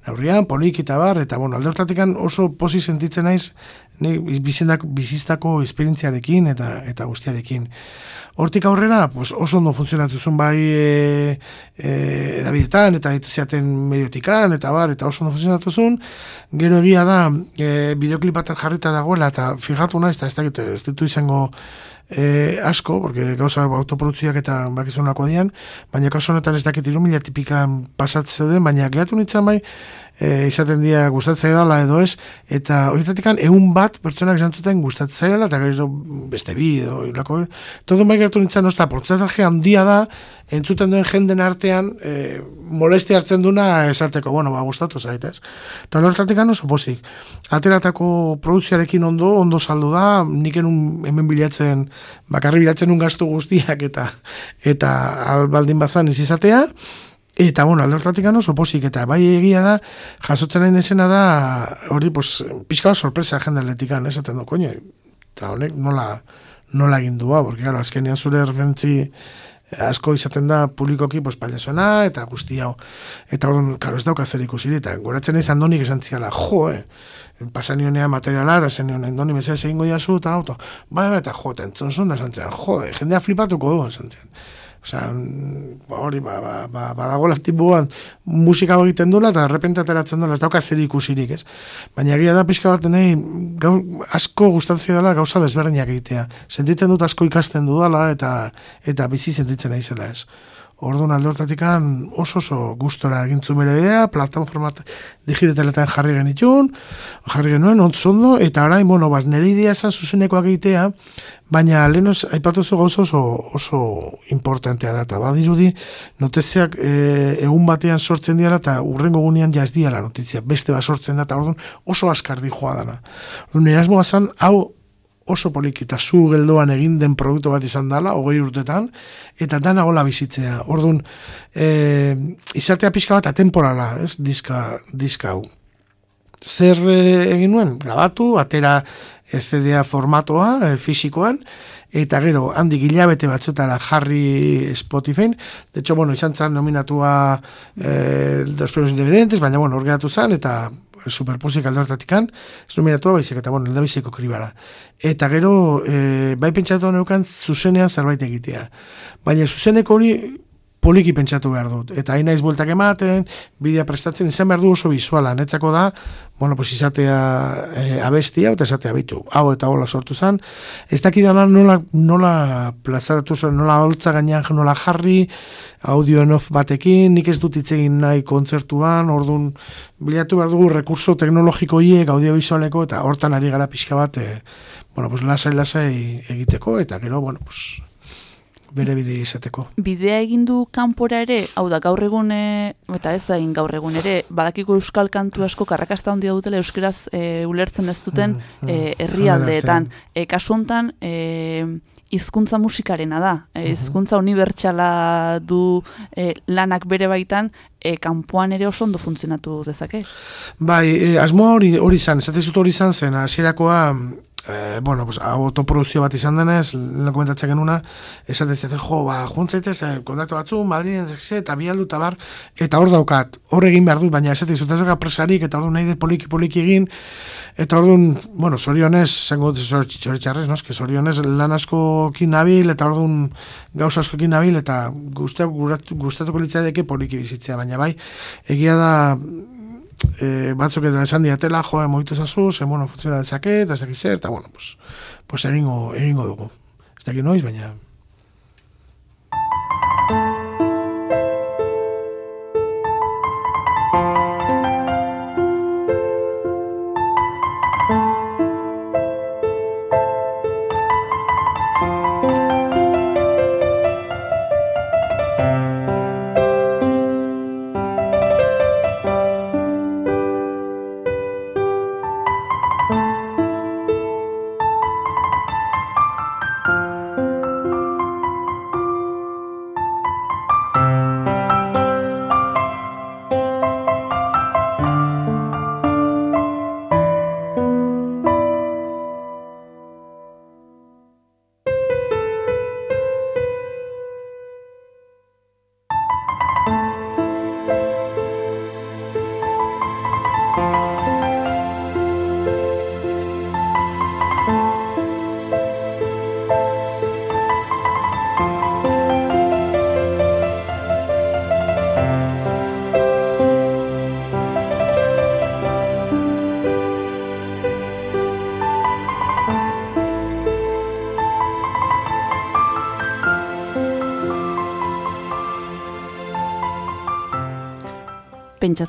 Neurrian, polik eta bar, eta bueno, alde hortatik oso posi sentitzen naiz, ni bizindako, biziztako esperientziarekin eta eta guztiarekin. Hortik aurrera, pues oso ondo funtzionatu zuen bai e, e, edabidetan eta dituziaten mediotikan eta bar, eta oso ondo funtzionatu zuen. Gero egia da, e, bideoklip bat jarrita dagoela eta fijatu naiz, eta ez dakit, ez ditu izango e, asko, porque gauza autoprodukzioak eta bakizunako dian, baina kasu honetan ez dakit irumila tipikan pasatzen zeuden, baina geratu nintzen bai, e, izaten dira gustatzen dela edo ez, eta horietatik egun bat pertsonak esan zuten gustatzen dela, eta gero beste bi edo ilako. Todo bai gertu nintzen, osta, portzentaje handia da, entzuten duen jenden artean e, molestia hartzen duna esateko, bueno, ba, gustatu zaitez. Eta horretatik oso pozik. Ateratako produziarekin ondo, ondo saldu da, nik enun hemen bilatzen, bakarri bilatzen un gastu guztiak eta eta albaldin bazan ez izatea, Eta, bueno, alde hortatik oso pozik, eta bai egia da, jasotzen nahi esena da, hori, pues, pixka bat sorpresa jendaletik, esaten du, koño, eta honek nola, nola egin dua, porque, claro, azkenean zure referentzi asko izaten da publikoki pues, paliazoena, eta guzti hau. Eta orduan, karo, ez dauka zer ikusi, eta goratzen izan donik esan ziala, jo, eh, pasan nionean materiala, eta zen nionean doni mezea egingo diazu, eta auto, bai, bai, eta jo, eta entzun zuen da esan zian, jo, jendea flipatuko du, esan Osea, ba, hori, ba, ba, ba, badagoela tipuan musika egiten duela eta repente ateratzen duela, ez dauka zer ikusirik, ez? Baina egia da pixka bat nahi, gau, asko gustatzen dela gauza desberdinak egitea. Sentitzen dut asko ikasten dudala eta eta bizi sentitzen naizela, ez? Orduan aldortatik oso oso gustora egintzu bere bidea, plataforma digitaletan jarri genitun, jarri genuen, ontzondo, eta orain, bueno, bas, nire idea esan zuzenekoak egitea, baina lehenoz, aipatuzu gauza oso, oso importantea da, eta badirudi, noteziak e, egun batean sortzen dira, eta urrengo gunean jaz diala notizia, beste bat sortzen da, eta orduan oso askar di joa dana. Orduan, nire asmoa zan, hau oso polik eta zu geldoan egin den produktu bat izan dela, hogei urtetan, eta dana gola bizitzea. Orduan, e, izatea pixka bat atemporala, ez, diska, diska hau. Zer e, egin nuen? Grabatu, atera CDA formatoa, e, fisikoan, eta gero, handi hilabete batzutara jarri Spotify, de hecho, bueno, izan zan nominatua e, dos premios independientes, baina, bueno, orgeatu zan, eta superposik alde hortatikan, ez numeratua baizik, eta bueno, biziko kribara. Eta gero, e, bai pentsatu neukan zuzenean zerbait egitea. Baina zuzeneko hori poliki pentsatu behar dut. Eta hain naiz bueltak ematen, bidea prestatzen, izan behar du oso bizuala. Netzako da, bueno, pues izatea e, abestia, eta izatea bitu. Hau eta hola sortu zen. Ez dakidana nola, nola plazaratu zen, nola holtza gainean, nola jarri, audio off batekin, nik ez dut itzegin nahi kontzertuan, orduan bilatu behar dugu rekurso teknologikoiek, audiovisualeko, eta hortan ari gara pixka bat, e, bueno, pues lasai-lasai egiteko, eta gero, bueno, pues bere bide izateko. Bidea egin du kanpora ere, hau da gaur egun e, eta ez da egin gaur egun ere, badakiko euskal kantu asko karrakasta handia dutela euskeraz e, ulertzen ez duten mm, mm, e, herrialdeetan. E, kasu hontan, e, hizkuntza musikarena da. E, hizkuntza unibertsala du e, lanak bere baitan, e, kanpoan ere oso ondo funtzionatu dezake. Bai, e, asmoa hori hori izan, esate hori izan zen, hasierakoa e, bueno, pues, autoprodukzio bat izan denez, lehen komentatzen genuna, esaten zaten, jo, ba, juntzaitez, e, kontaktu batzu, Madriden, eta bi aldu, eta bar, eta hor daukat, hor egin behar du, baina esaten zuten presarik, eta hor nahi de poliki poliki egin, eta hor bueno, zorionez, zengo zoritxarrez, no? que zorionez lan asko nabil, eta hor gauza asko nabil, eta gustatuko litzadeke poliki bizitzea, baina bai, egia da, e, batzuk eta esan diatela, joa, moitu zazu, zen, bueno, funtziona dezake, eta ez dakiz zer, eta, bueno, pues, pues egingo, egingo dugu. Ez dakit noiz, baina...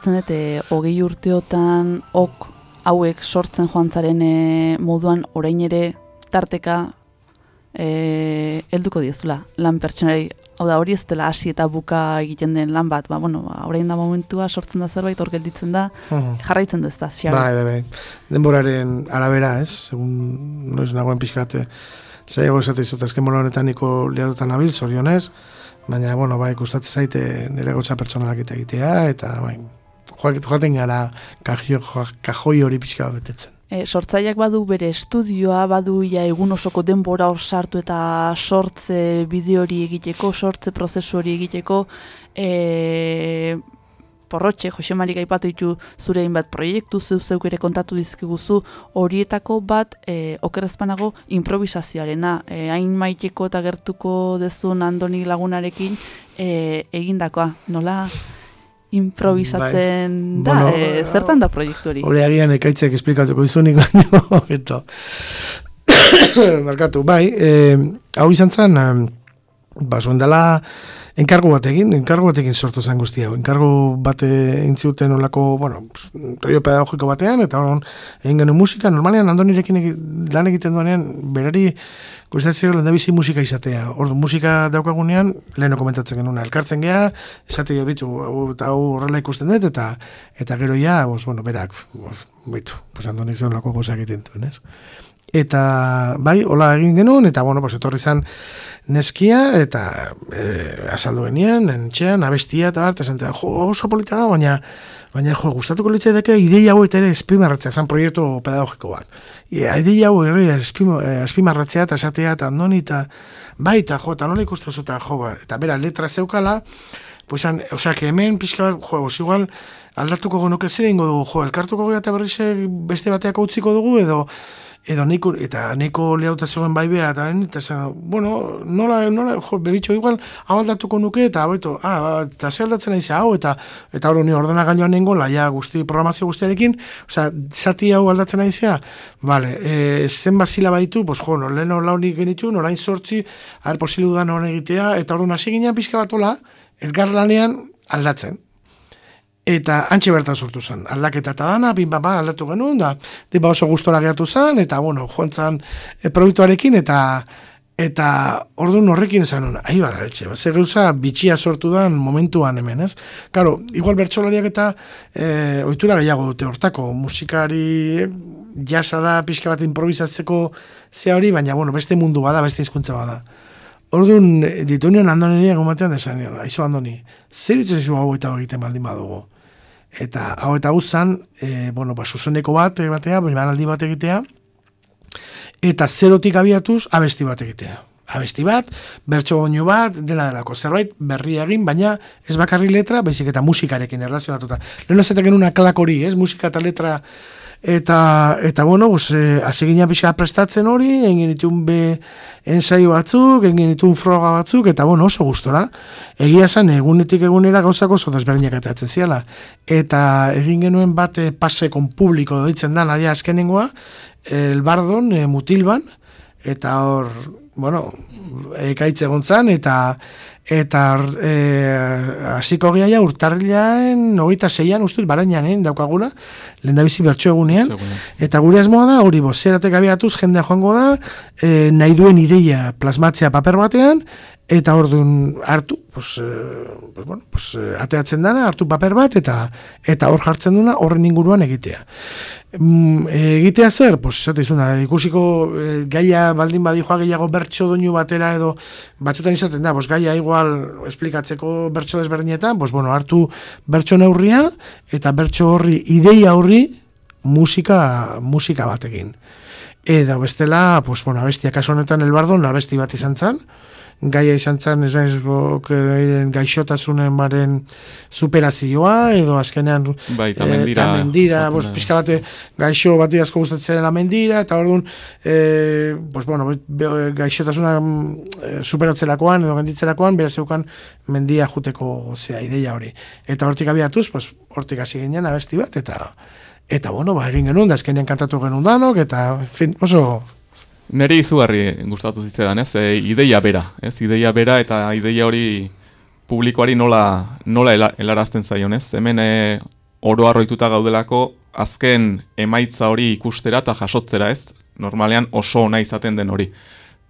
pentsatzen dut, e, hogei urteotan ok hauek sortzen joan zaren e, moduan orain ere tarteka e, helduko diezula lan pertsonari Hau da, hori ez dela hasi eta buka egiten den lan bat, ba, bueno, ba, orain da momentua sortzen da zerbait, hor gelditzen da, Mhm. jarraitzen du ez da, Xabi. Bai, bai, bai. Denboraren arabera, ez? Segun noiz nagoen pixkate, zaiago esate izut, azken bola honetan niko liatutan nabil, zorionez, baina, bueno, bai, gustatzen zaite nire gotza pertsonalak eta egitea, eta, bai, joaten gara kajoi, hori pixka bat betetzen. E, sortzaileak badu bere estudioa, badu ja egun osoko denbora hor sartu eta sortze bideo hori egiteko, sortze prozesu hori egiteko, e, porrotxe, Jose Marik aipatu ditu zure hainbat proiektu, zeu zeuk ere kontatu dizkiguzu, horietako bat, e, okerrezpanago, improvisazioarena, e, hain maiteko eta gertuko dezun Andoni lagunarekin e, egindakoa, nola improvisatzen da, Bueno, e, zertan da proiektu hori? Hore agian ekaitzek esplikatuko izunik baino, eto. Markatu, bai, e, hau izan zen, em, ba, zuen dela enkargo batekin, enkargo batekin sortu zen guzti hau. Enkargo bate intziuten olako, bueno, rollo pedagogiko batean, eta hor egin genuen musika, normalean andonirekin lan egiten duenean, berari gustatzen lehen bizi musika izatea. Ordu musika daukagunean, leheno komentatzen genuen, elkartzen gea, esate bitu, eta hau horrela ikusten dut, eta eta gero ja, bos, bueno, berak, bos, bitu, pues andonik zen lako gozak egiten duen, ez? Eta, bai, hola egin genuen, eta, bueno, pues, etorri zen neskia, eta e, azaldu genian, entxean, abestia, eta arte, esan, jo, oso polita da, baina, baina, jo, gustatuko litzaidake ideia hau eta ere espimarratzea, zan proiektu pedagogiko bat. E, ideia hau ere espima- eh, espimarratzea, eta esatea, eta andoni, eta, bai, eta, jo, eta nola ikustu eta, jo, ba, eta bera, letra zeukala, pues, an, osea, que hemen pixka bat, jo, pues, igual, aldatuko genuke zer egingo dugu, jo, elkartuko gara eta berriz eh, beste bateak utziko dugu, edo, edo niko, eta niko lehauta zegoen bai beha, eta, eta zen, bueno, nola, nola, jo, bebitxo, igual, hau aldatuko nuke, eta, beto, ah, ba, eta ze aldatzen naiz hau, eta, eta hori ni ordenagailuan nengo, laia guzti, programazio guztiarekin, osea, zati hau aldatzen naizea, vale, e, zenbat zila baitu, pues, jo, no, leheno launik genitu, orain sortzi, ar posilu da non egitea, eta orduan hasi ginen pixka batola, elkarlanean aldatzen. Eta antxe bertan sortu zen. Aldaketa eta dana, bin ba, aldatu genuen, da, diba oso gustora gertu zen, eta, bueno, joan zen e, produktuarekin, eta eta orduan horrekin esan nuen, ahi bara, etxe, ze gauza bitxia sortu dan momentuan hemen, ez? Karo, igual bertsolariak eta e, ohitura gehiago dute hortako, musikari eh, jasa da pixka bat improvisatzeko ze hori, baina, bueno, beste mundu bada, beste hizkuntza bada. Orduan, ditu nion andoni egon batean, desan aizo andoni, zer itzu hau eta egiten baldin badugu. Eta hau eta guzan, e, bueno, ba, zuzeneko bat batea, aldi bat egitea, eta zerotik abiatuz abesti bat egitea. Abesti bat, bertso goño bat, dela delako zerbait, berri egin, baina ez bakarri letra, baizik eta musikarekin erlazionatuta. Lehen ez genuen klak hori, ez, musika eta letra Eta, eta bueno, pues, eh, hasi ginen pixka prestatzen hori, egin ditun be ensaio batzuk, egin ditun froga batzuk, eta bueno, oso gustora. Egia zen, egunetik egunera gauzako oso desberdinak atatzen ziala. Eta egin genuen bat eh, pase kon publiko doitzen da, nadia azkenengoa, el bardon, eh, mutilban, eta hor, bueno, ekaitze gontzan, eta eta e, hasiko gehiagia urtarrilaen hogeita zeian, ustuz, barainanen daukagula, lehen da bizi bertso egunean, Bertso egunean. eta gure asmoa da, hori bozeratek abiatuz, jendea joango da, e, nahi duen ideia plasmatzea paper batean, eta orduan hartu, pues, e, pues, bueno, pues, e, ateatzen dana, hartu paper bat, eta eta hor jartzen duna, horren inguruan egitea. Mm, egitea zer, pues, esate izuna, ikusiko e, gaia baldin badi joa gehiago bertso doinu batera edo batzutan izaten da, pues, gaia igual esplikatzeko bertso desberdinetan, pues, bueno, hartu bertso neurria eta bertso horri ideia horri musika musika batekin. Eta bestela, pues, bueno, abestia kasu honetan elbardon, abesti bat izan zen, gaia izan zen, gaixotasunen baren superazioa, edo azkenean Bai, eh, mendira eta mendira, bos, pixka bate gaixo bati asko gustatzen dela mendira, eta orduan, e, pues, bueno, be- gaixotasuna mm, eh, superatzerakoan, edo genditzerakoan, beraz zeukan mendia juteko zea ideia hori. Eta hortik abiatuz, pues, hortik hasi ginen abesti bat, eta eta bueno, ba, egin genuen, da azkenean kantatu genuen danok, eta, en fin, oso, Neri izugarri gustatu zitzaidan, ez? E, ideia bera, ez? Ideia bera eta ideia hori publikoari nola, nola helarazten zaion, ez? Hemen e, oro arroituta gaudelako azken emaitza hori ikustera eta jasotzera ez, normalean oso ona izaten den hori.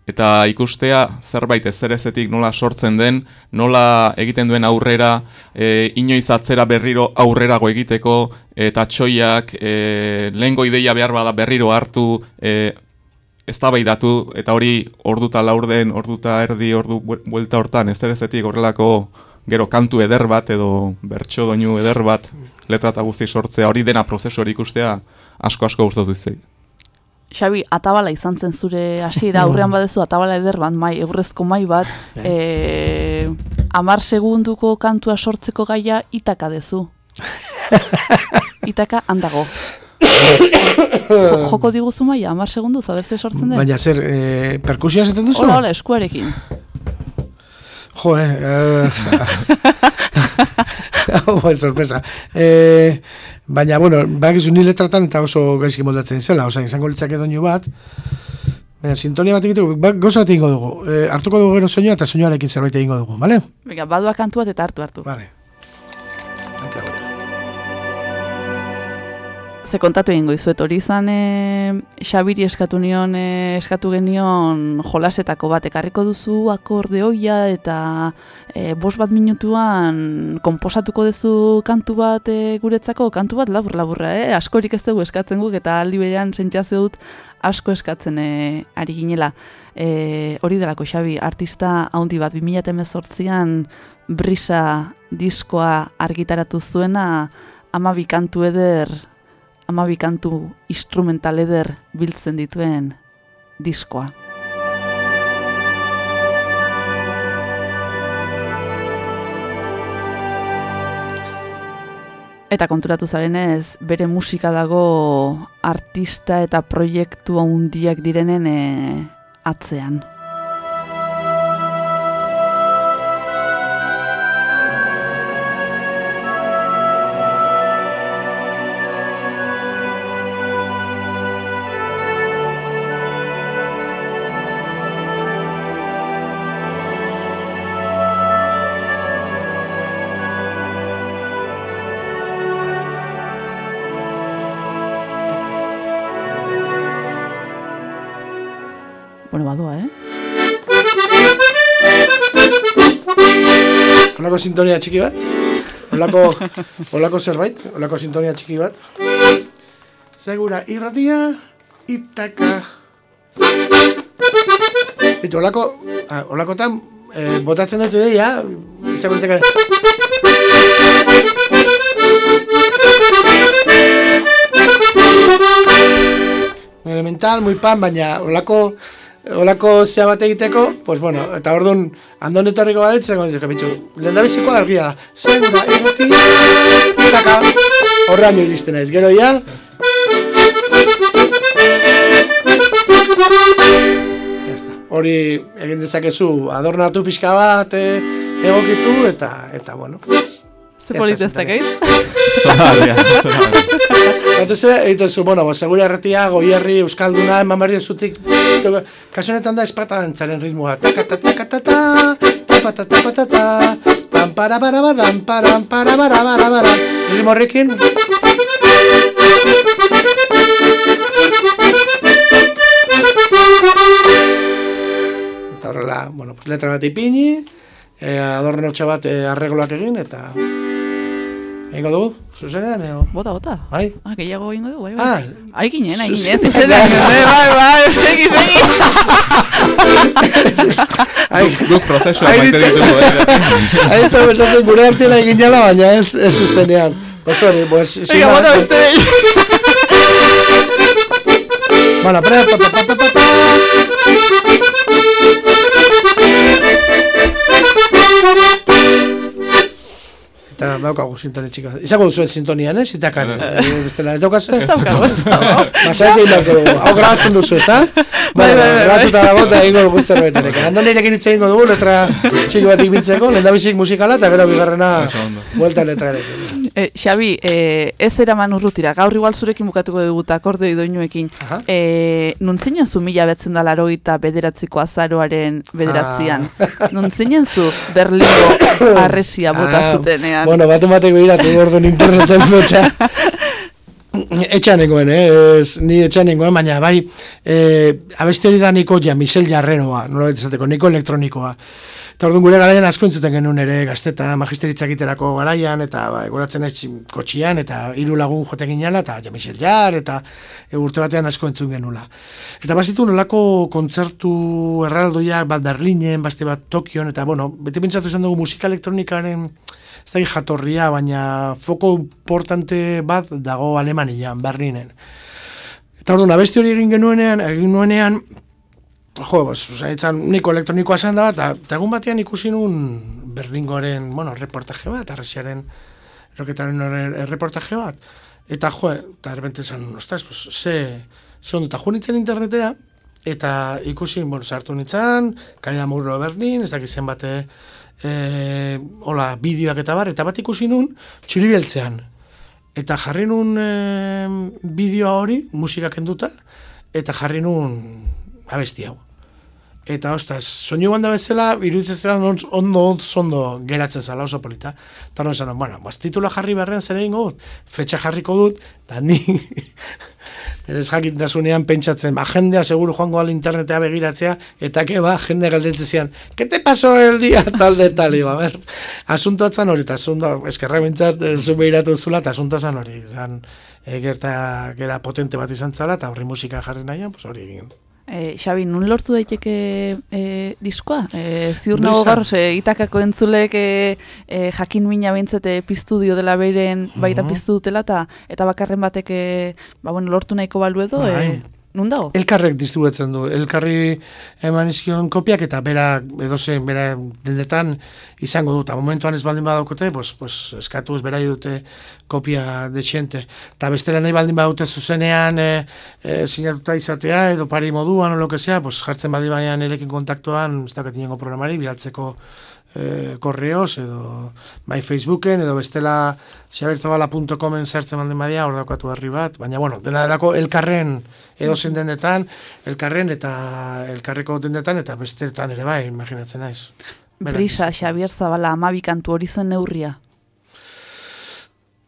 Eta ikustea zerbait ezerezetik nola sortzen den, nola egiten duen aurrera, e, inoiz atzera berriro aurrerago egiteko, eta txoiak, e, lehengo ideia behar bada berriro hartu, e, eztabaidatu eta hori orduta laurden, orduta erdi, ordu bue- buelta hortan, ezerezetik horrelako gero kantu eder bat edo bertso doinu eder bat letra eta guzti sortzea hori dena prozesu hori ikustea asko-asko gustatu zait. Xabi, atabala izan zen zure hasiera aurrean badezu atabala eder bat, mai, egurrezko mai bat, e, amar segunduko kantua sortzeko gaia itaka dezu. itaka handago. Jo- Joko diguzu maia, amar segundu, zaberze sortzen den? Baina zer, e, perkusioa zaten duzu? Hola, hola, eskuarekin. Jo, eh, Hau, bai, sorpresa. Eh, baina, bueno, bakizu ni letratan eta oso gaizki moldatzen zela, osea, izango litzake doinu bat, baina, sintonia bat egiteko, ba, gauza bat egingo dugu. Eh, hartuko dugu gero soinua eta soinuarekin zerbait egingo dugu, bale? Venga, badua kantu bat eta hartu hartu. Vale. Hanka gora. Ze kontatu egingo izuet, hori izan e, Xabiri eskatu nion, e, eskatu genion jolasetako bat, ekarriko duzu akordeoia eta e, bost bat minutuan konposatuko duzu kantu bat e, guretzako, kantu bat labur-laburra, eh? askorik ez dugu eskatzen guk eta aldi berean sentsazio dut asko eskatzen e, ari ginela. E, hori delako Xabi, artista haundi bat 2018an brisa diskoa argitaratu zuena amabi kantu eder amabi kantu instrumental eder biltzen dituen diskoa. Eta konturatu zarenez, bere musika dago artista eta proiektu handiak direnen eh, atzean. Olako sintonia txiki bat? Olako, olako zerbait? Olako sintonia txiki bat? Segura irratia, itaka. Eta olako, ah, olakotan, eh, botatzen dut ideia, litzake- elemental, muy pan, baina olako olako zea bat egiteko, pues bueno, eta orduan andon etorriko baletzen, gondizu, kapitzu, lehen da biziko argia da, segura, irrati, itaka, horraino iristen naiz, gero ja, Ya está. Hori egin dezakezu adornatu pixka bat eh, egokitu eta eta bueno. Ze polita ez dakit? Eta zera, egiten zu, bueno, bo, segura erretia, goierri, euskalduna, eman behar zutik, kasu honetan da espata dantzaren ritmoa. Taka, ta, taka, ta, ta, tapa, ta, tapa, ta, ta, pam, para, para, baram, param, para, para, para, para. Ritmo horrekin, eta horrela, bueno, pues letra bat ipini, eh, adornotxe bat eh, arregloak egin, eta egingo dugu, zuzenean, eo? Bota, bota. Bai? Ah, gehiago egingo du, bai, bai. Ah, Ai ginen, ai ginen, zuzenean, bai, bai, bai, segi, segi. Ai, Guk prozesua Ai, maite ditugu. eh? Haitza bertatzen gure artean egin jala, baina ez, ez zuzenean. Pues hori, pues... bota beste behin. Bueno, pre, pa, pa, pa, pa, pa, pa. Eta daukagu sintonia txika. Izango duzuen sintonian, ez? Itakan. Eh, Bestela, ez daukazu? Ez daukagu, ez daukagu. Basaiti inbarko dugu. Hau grabatzen duzu, ezta? Bai, bai, bai, bai. Grabatuta dago eta egingo dugu zerbaitanek. Ando nirekin hitz egingo dugu letra txiki bat ikbiltzeko, lehen musikala eta gero bigarrena buelta letrarekin. E, Xabi, e, ez eraman urrutira, gaur igual zurekin bukatuko dugu akordeo doinuekin. E, nuntzinen zu mila betzen da laro eta bederatziko azaroaren bederatzean. Nuntzinen zu Berlingo arresia bota Ah, zutenean. Bueno, batu batek behiratu orduan interneten fetxa. Etxan nengoen, eh? Ez, ni etxan nengoen, baina bai, eh, abesti hori da niko ja, Michel Jarreroa, nola esateko, niko elektronikoa. Eta orduan gure garaian asko entzuten genuen ere gazteta magisteritzak iterako garaian, eta ba, goratzen ez kotxian, eta hiru lagun jote ginela, eta ja, Michel Jar, eta e, urte batean asko entzun genula. Eta bazitu nolako kontzertu erraldoiak, bat Berlinen, beste bat Tokion, eta bueno, beti pentsatu izan dugu musika elektronikaren ez da jatorria, baina foko importante bat dago Alemanian, Berlinen. Eta orduan, abesti hori egin genuenean, egin nuenean, jo, bos, zaitzan, niko elektronikoa zen da, eta, egun batean ikusi nun Berlingoaren, bueno, reportaje bat, arresiaren eroketaren horren reportaje bat. Eta jo, eta erbente esan, ostras, pues, ze, ze ondo, eta jo nintzen internetera, eta ikusi, bueno, sartu nintzen, kaida murro Berlin, ez dakizen bate, e, hola, bideoak eta bar, eta bat ikusi nun, txuribeltzean. Eta jarri nun e, bideoa hori, musika kenduta, eta jarri nun abesti hau. Eta, ostaz, soinu banda bezala, iruditzen zela ondo, ondo, geratzen zela oso polita. Eta non esan, bueno, bas, titula jarri berrean zer egingo dut, fetxa jarriko dut, eta ni, ez jakintasunean pentsatzen, ba, jendea seguru joango al internetea begiratzea, eta ke ba, jende galdetzen zian, ¿qué te pasó el día tal de tal? Iba, a ver, asunto atzan hori, eta asunto, eskerra bintzat, zu behiratu zula, eta asunto hori, zan, e, gerta, gera potente bat izan zala, eta horri musika jarri nahian, pues hori egin. E, Xabi, nun lortu daiteke e, diskoa? E, ziur nago gaur, e, itakako entzulek e, e, jakin mina behintzete piztu dio dela beren, baita Mhm. piztu dutela, eta, eta bakarren batek e, ba, bueno, lortu nahiko balu edo, e, Bai. Nun dago? Elkarrek distribuetzen du, elkarri eman izkion kopiak eta bera edozein bera dendetan izango dut. Momentuan ez baldin badaukote, pues, pues, eskatu ez berai dute kopia dexente. Eta bestela nahi baldin badute zuzenean e, e, sinatuta izatea edo pari moduan o lo que sea, pues, jartzen badi banean erekin kontaktuan, ez dakat programari, bialtzeko e, edo bai Facebooken edo bestela xabertzabala.comen sartzen baldin badia hor daukatu herri bat, baina bueno, dena delako elkarren edo zen dendetan, elkarren eta elkarreko dendetan eta bestetan ere bai, imaginatzen naiz. Brisa, Xabier Zabala, amabi kantu hori zen neurria.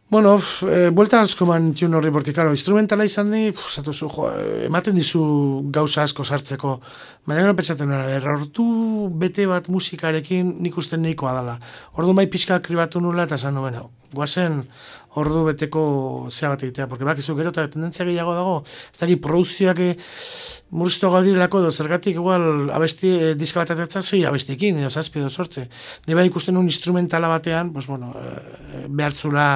Bueno, eh, buelta asko man txun horri, porque, claro, instrumentala izan di, pf, zatu zu, jo, eh, ematen dizu gauza asko sartzeko. Baina gero pentsatzen nora, errortu bete bat musikarekin nik uste nahikoa dela. Ordu bai pixka kribatu nula eta esan nuen, guazen ordu beteko zea bat egitea, porque bakizu gero eta tendentzia gehiago dago, ez dakit produzioak eh, murriztu gadirelako edo zergatik igual abesti, eh, diska bat atetzen zei abestiekin, edo zazpi edo sorte. Ni bai ikusten un instrumentala batean, pues bueno, eh, behartzula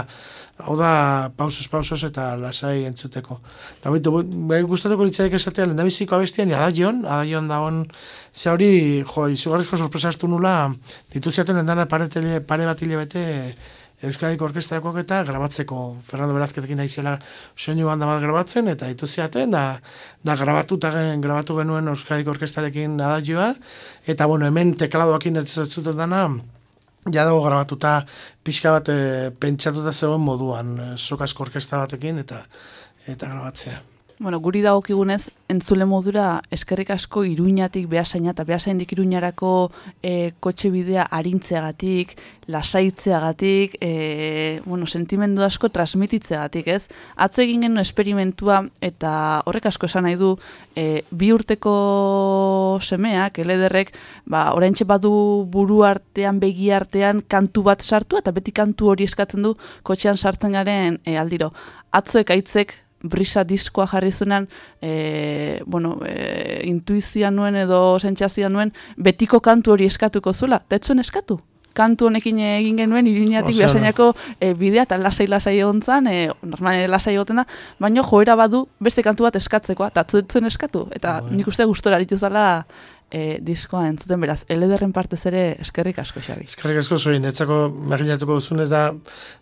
hau da pausos pausos eta lasai entzuteko. Eta baitu, bai gustatuko litzaik esatea lehendabiziko abestian, adaion, adaion dagoen, ze hori, jo, izugarrizko sorpresa hartu nula, dituziaten endana pare, tele, pare bat hilabete Euskadiko orkestrakoak eta grabatzeko Fernando Berazketekin naizela soinu banda bat grabatzen eta dituziaten da, da grabatuta gen, grabatu genuen Euskadiko orkestrarekin adagioa eta bueno, hemen tekladoakin ez zuten dana ja dago grabatuta pixka bat e, pentsatuta zegoen moduan e, sokasko orkestra batekin eta eta grabatzea. Bueno, guri dagokigunez, entzule modura eskerrik asko iruñatik behasaina eta behasaindik iruñarako e, kotxe bidea arintzeagatik, lasaitzeagatik, e, bueno, sentimendu asko transmititzeagatik, ez? Atzo egin genuen esperimentua eta horrek asko esan nahi du e, bi urteko semeak, elederrek, ba, oraintxe badu buru artean, begi artean, kantu bat sartu eta beti kantu hori eskatzen du kotxean sartzen garen e, aldiro. Atzo ekaitzek brisa diskoa jarri zuenan, e, bueno, e, intuizia nuen edo sentsazioa nuen, betiko kantu hori eskatuko zula. Eta ez zuen eskatu? Kantu honekin egin genuen, irinatik behasainako e, bidea, eta lasai-lasai egon zan, e, normal lasai egoten da, baina joera badu beste kantu bat eskatzekoa, eta ez zuen eskatu. Eta Bueno. nik uste gustora aritu zala e, diskoa entzuten beraz, elederren partez ere eskerrik asko, Xabi. Eskerrik asko zuen, etzako imaginatuko duzunez da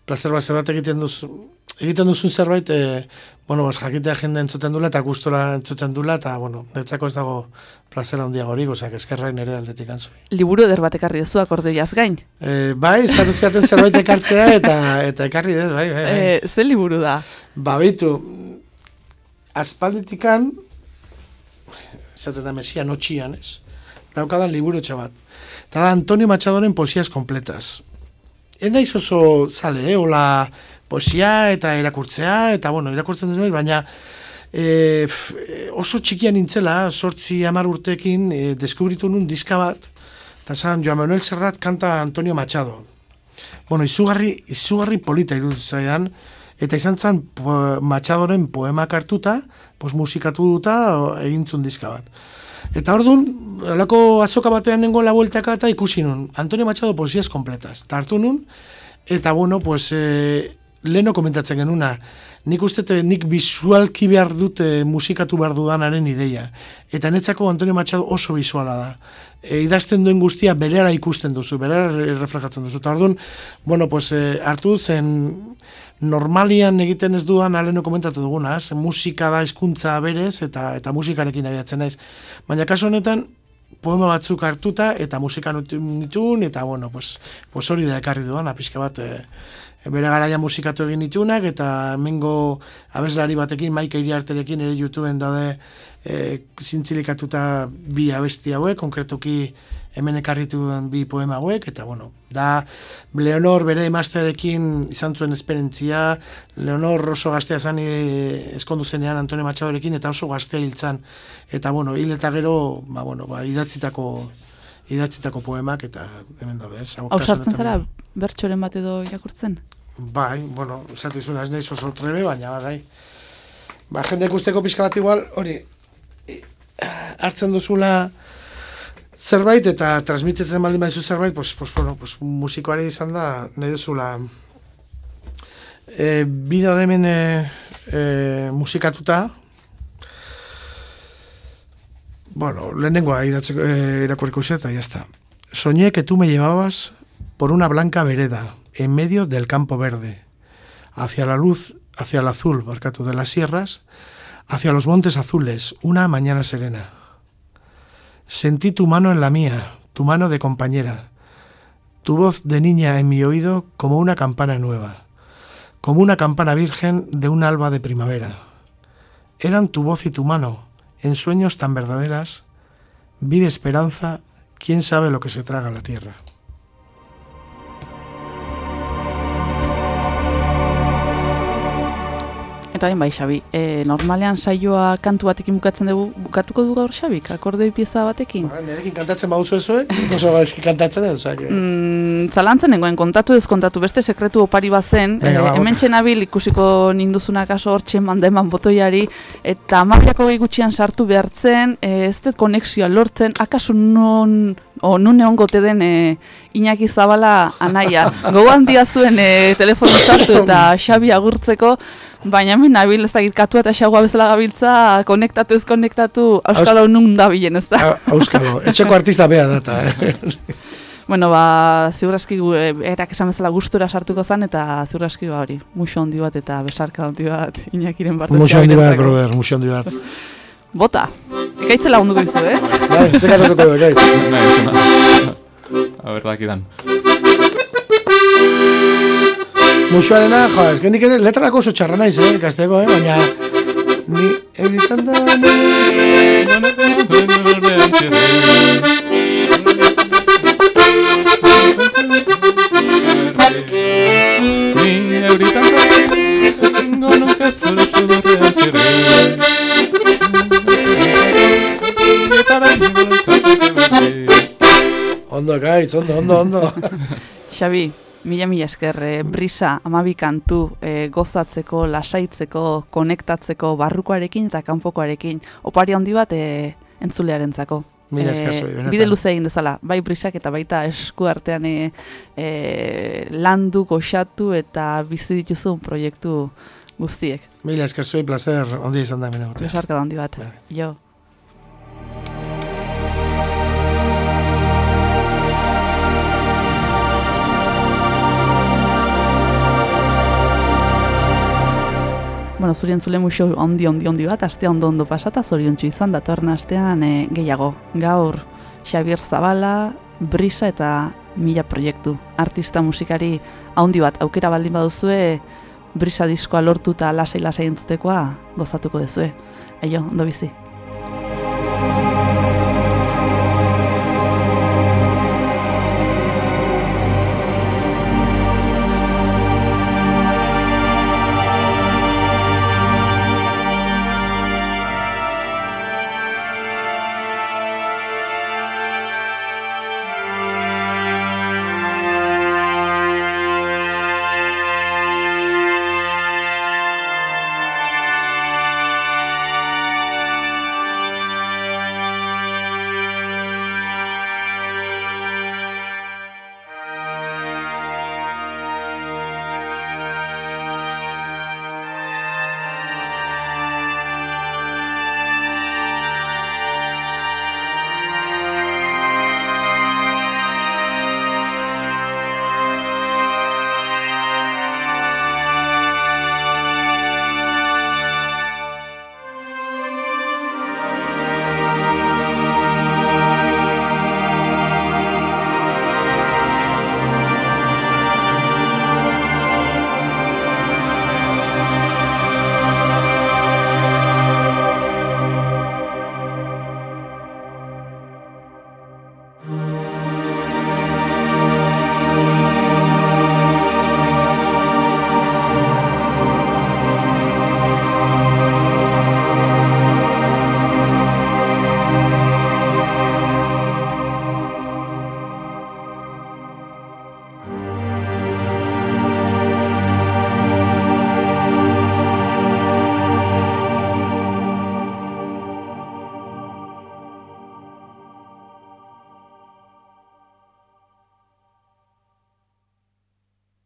placer bat egiten duzu egiten duzun zerbait, e, bueno, bas, jakitea jende entzuten dula eta gustora entzuten dula, eta, bueno, netzako ez dago plazera handiagorik, osak, eskerrak nire aldetik antzu. Liburu eder bat ekarri dezu akordioiaz gain. E, bai, eskatu ziaten zerbait ekartzea, eta eta ekarri dut, bai, bai, bai. E, ze liburu da? Ba, bitu, aspalditikan, esaten da mesia notxian, ez? Daukadan liburu bat. Eta da Antonio Machadoren poesias kompletas. Ez naiz oso zale, eh? Ola poesia eta erakurtzea, eta bueno, irakurtzen dut, baina e, oso txikian nintzela, sortzi amar urtekin, e, deskubritu nun diska bat, eta zan Joan Manuel Serrat kanta Antonio Machado. Bueno, izugarri, izugarri polita iruditzaidan, eta izan zen po, Machadoren poemak hartuta, pos musikatu duta egintzun diska bat. Eta orduan, alako azoka batean nengo la vueltaka eta ikusi nun. Antonio Machado poesias completas. Ta hartu nun, eta bueno, pues, e, leno komentatzen genuna. Nik uste te, nik visualki behar dute musikatu behar dudanaren ideia. Eta netzako Antonio Machado oso visuala da. E, idazten duen guztia berera ikusten duzu, berera re- reflejatzen duzu. Eta orduan, bueno, pues, e, hartu zen normalian egiten ez dudan aleno komentatu duguna, ez? musika da hizkuntza berez eta eta musikarekin abiatzen naiz. Baina kasu honetan poema batzuk hartuta eta musika nituen eta bueno, pues, pues hori da ekarri dudan, pixka bat e, bere garaia musikatu egin ditunak eta mengo abeslari batekin, Maika Iriarterekin ere YouTubeen daude e, zintzilikatuta bi abesti hauek, konkretuki hemen ekarritu duen bi poema hauek, eta bueno, da Leonor bere emaztearekin izan zuen esperientzia, Leonor oso gaztea zan eskondu zenean Antone Matxadorekin, eta oso gaztea hiltzan, eta bueno, hil eta gero, ba, bueno, ba, idatzitako idatzitako poemak eta hemen daude, ez? Hau sartzen zara bertsoren bat edo irakurtzen? Bai, bueno, esatu izun ez naiz oso trebe, baina bai. Ba, jende ikusteko pixka bat igual, hori, hartzen duzula zerbait eta transmititzen baldin badizu zerbait, pues, pues, bueno, pues, musikoari izan da, nahi duzula e, bideo da hemen e, e, musikatuta, bueno, lehenengoa idatzeko, e, irakurriko zet, eta jazta. Soñé que tú me llevabas por una blanca vereda, en medio del campo verde, hacia la luz, hacia el azul, barcato de las sierras, hacia los montes azules, una mañana serena. Sentí tu mano en la mía, tu mano de compañera, tu voz de niña en mi oído como una campana nueva, como una campana virgen de un alba de primavera. Eran tu voz y tu mano, en sueños tan verdaderas, vive esperanza, quién sabe lo que se traga la tierra. Eta hain bai, Xabi, e, normalean saioa kantu batekin bukatzen dugu, bukatuko du gaur Xabik, akordei pieza batekin? Ba, Nerekin kantatzen baduzu ezuek, oso gaizki kantatzen dut, osea, que- Mm, zalantzen nengoen, kontatu ez kontatu, beste sekretu opari bazen, Venga, ba, e, hemen txenabil ikusiko ninduzuna kaso hor txeman deman botoiari, eta amabiako gutxian sartu behartzen, e, ez dut konexioa lortzen, akaso non, o nun egon gote den e, Iñaki Zabala anaia. Gogoan dia zuen e, telefono sartu eta Xabi agurtzeko, baina hemen nabil ezagit katua eta xagua bezala gabiltza, konektatu ez konektatu, auskalo nun dabilen ez da. Auskalo, etxeko artista bea data, eh? Bueno, ba, ziurraski gu- e, erak esan bezala gustura sartuko zen, eta ziurraski ba hori, muxo handi bat eta besarka handi bat inakiren parte. Muxo handi bat, brother, muxo handi bat. Bota, ekaitzela lagunduko dizu, eh? Bai, ze kasatuko dut, gai. Nahi, esuna. A ber, dakidan. Muxoarena, jo, ez nik ere letrako oso txarra naiz, eh, ikasteko, eh, baina... Ni, ebitan da... Ni euritan tengo nunca solo sudore Ondo, gaitz, ondo, ondo, ondo. Xabi, mila mila esker, e, brisa, amabi kantu, e, gozatzeko, lasaitzeko, konektatzeko, barrukoarekin eta kanpokoarekin, opari handi bat e, entzulearentzako. Mila Eh, esker zuei, benetan. bide luze egin dezala, bai brisak eta baita esku artean e, e, landu, goxatu eta bizi dituzun proiektu guztiek. Mila esker zuei, placer, ondia izan da egotea. Besarka da handi bat. Bai. Jo. Bueno, zurien zule muxo ondi, ondi, ondi bat, astea ondo ondo pasata, zoriontsu izan, datorren astean e, gehiago. Gaur, Xabier Zabala, Brisa eta Mila Proiektu. Artista musikari haundi bat, aukera baldin baduzue, Brisa diskoa lortu eta lasai-lasai entzutekoa gozatuko duzue. Aio, ondo bizi.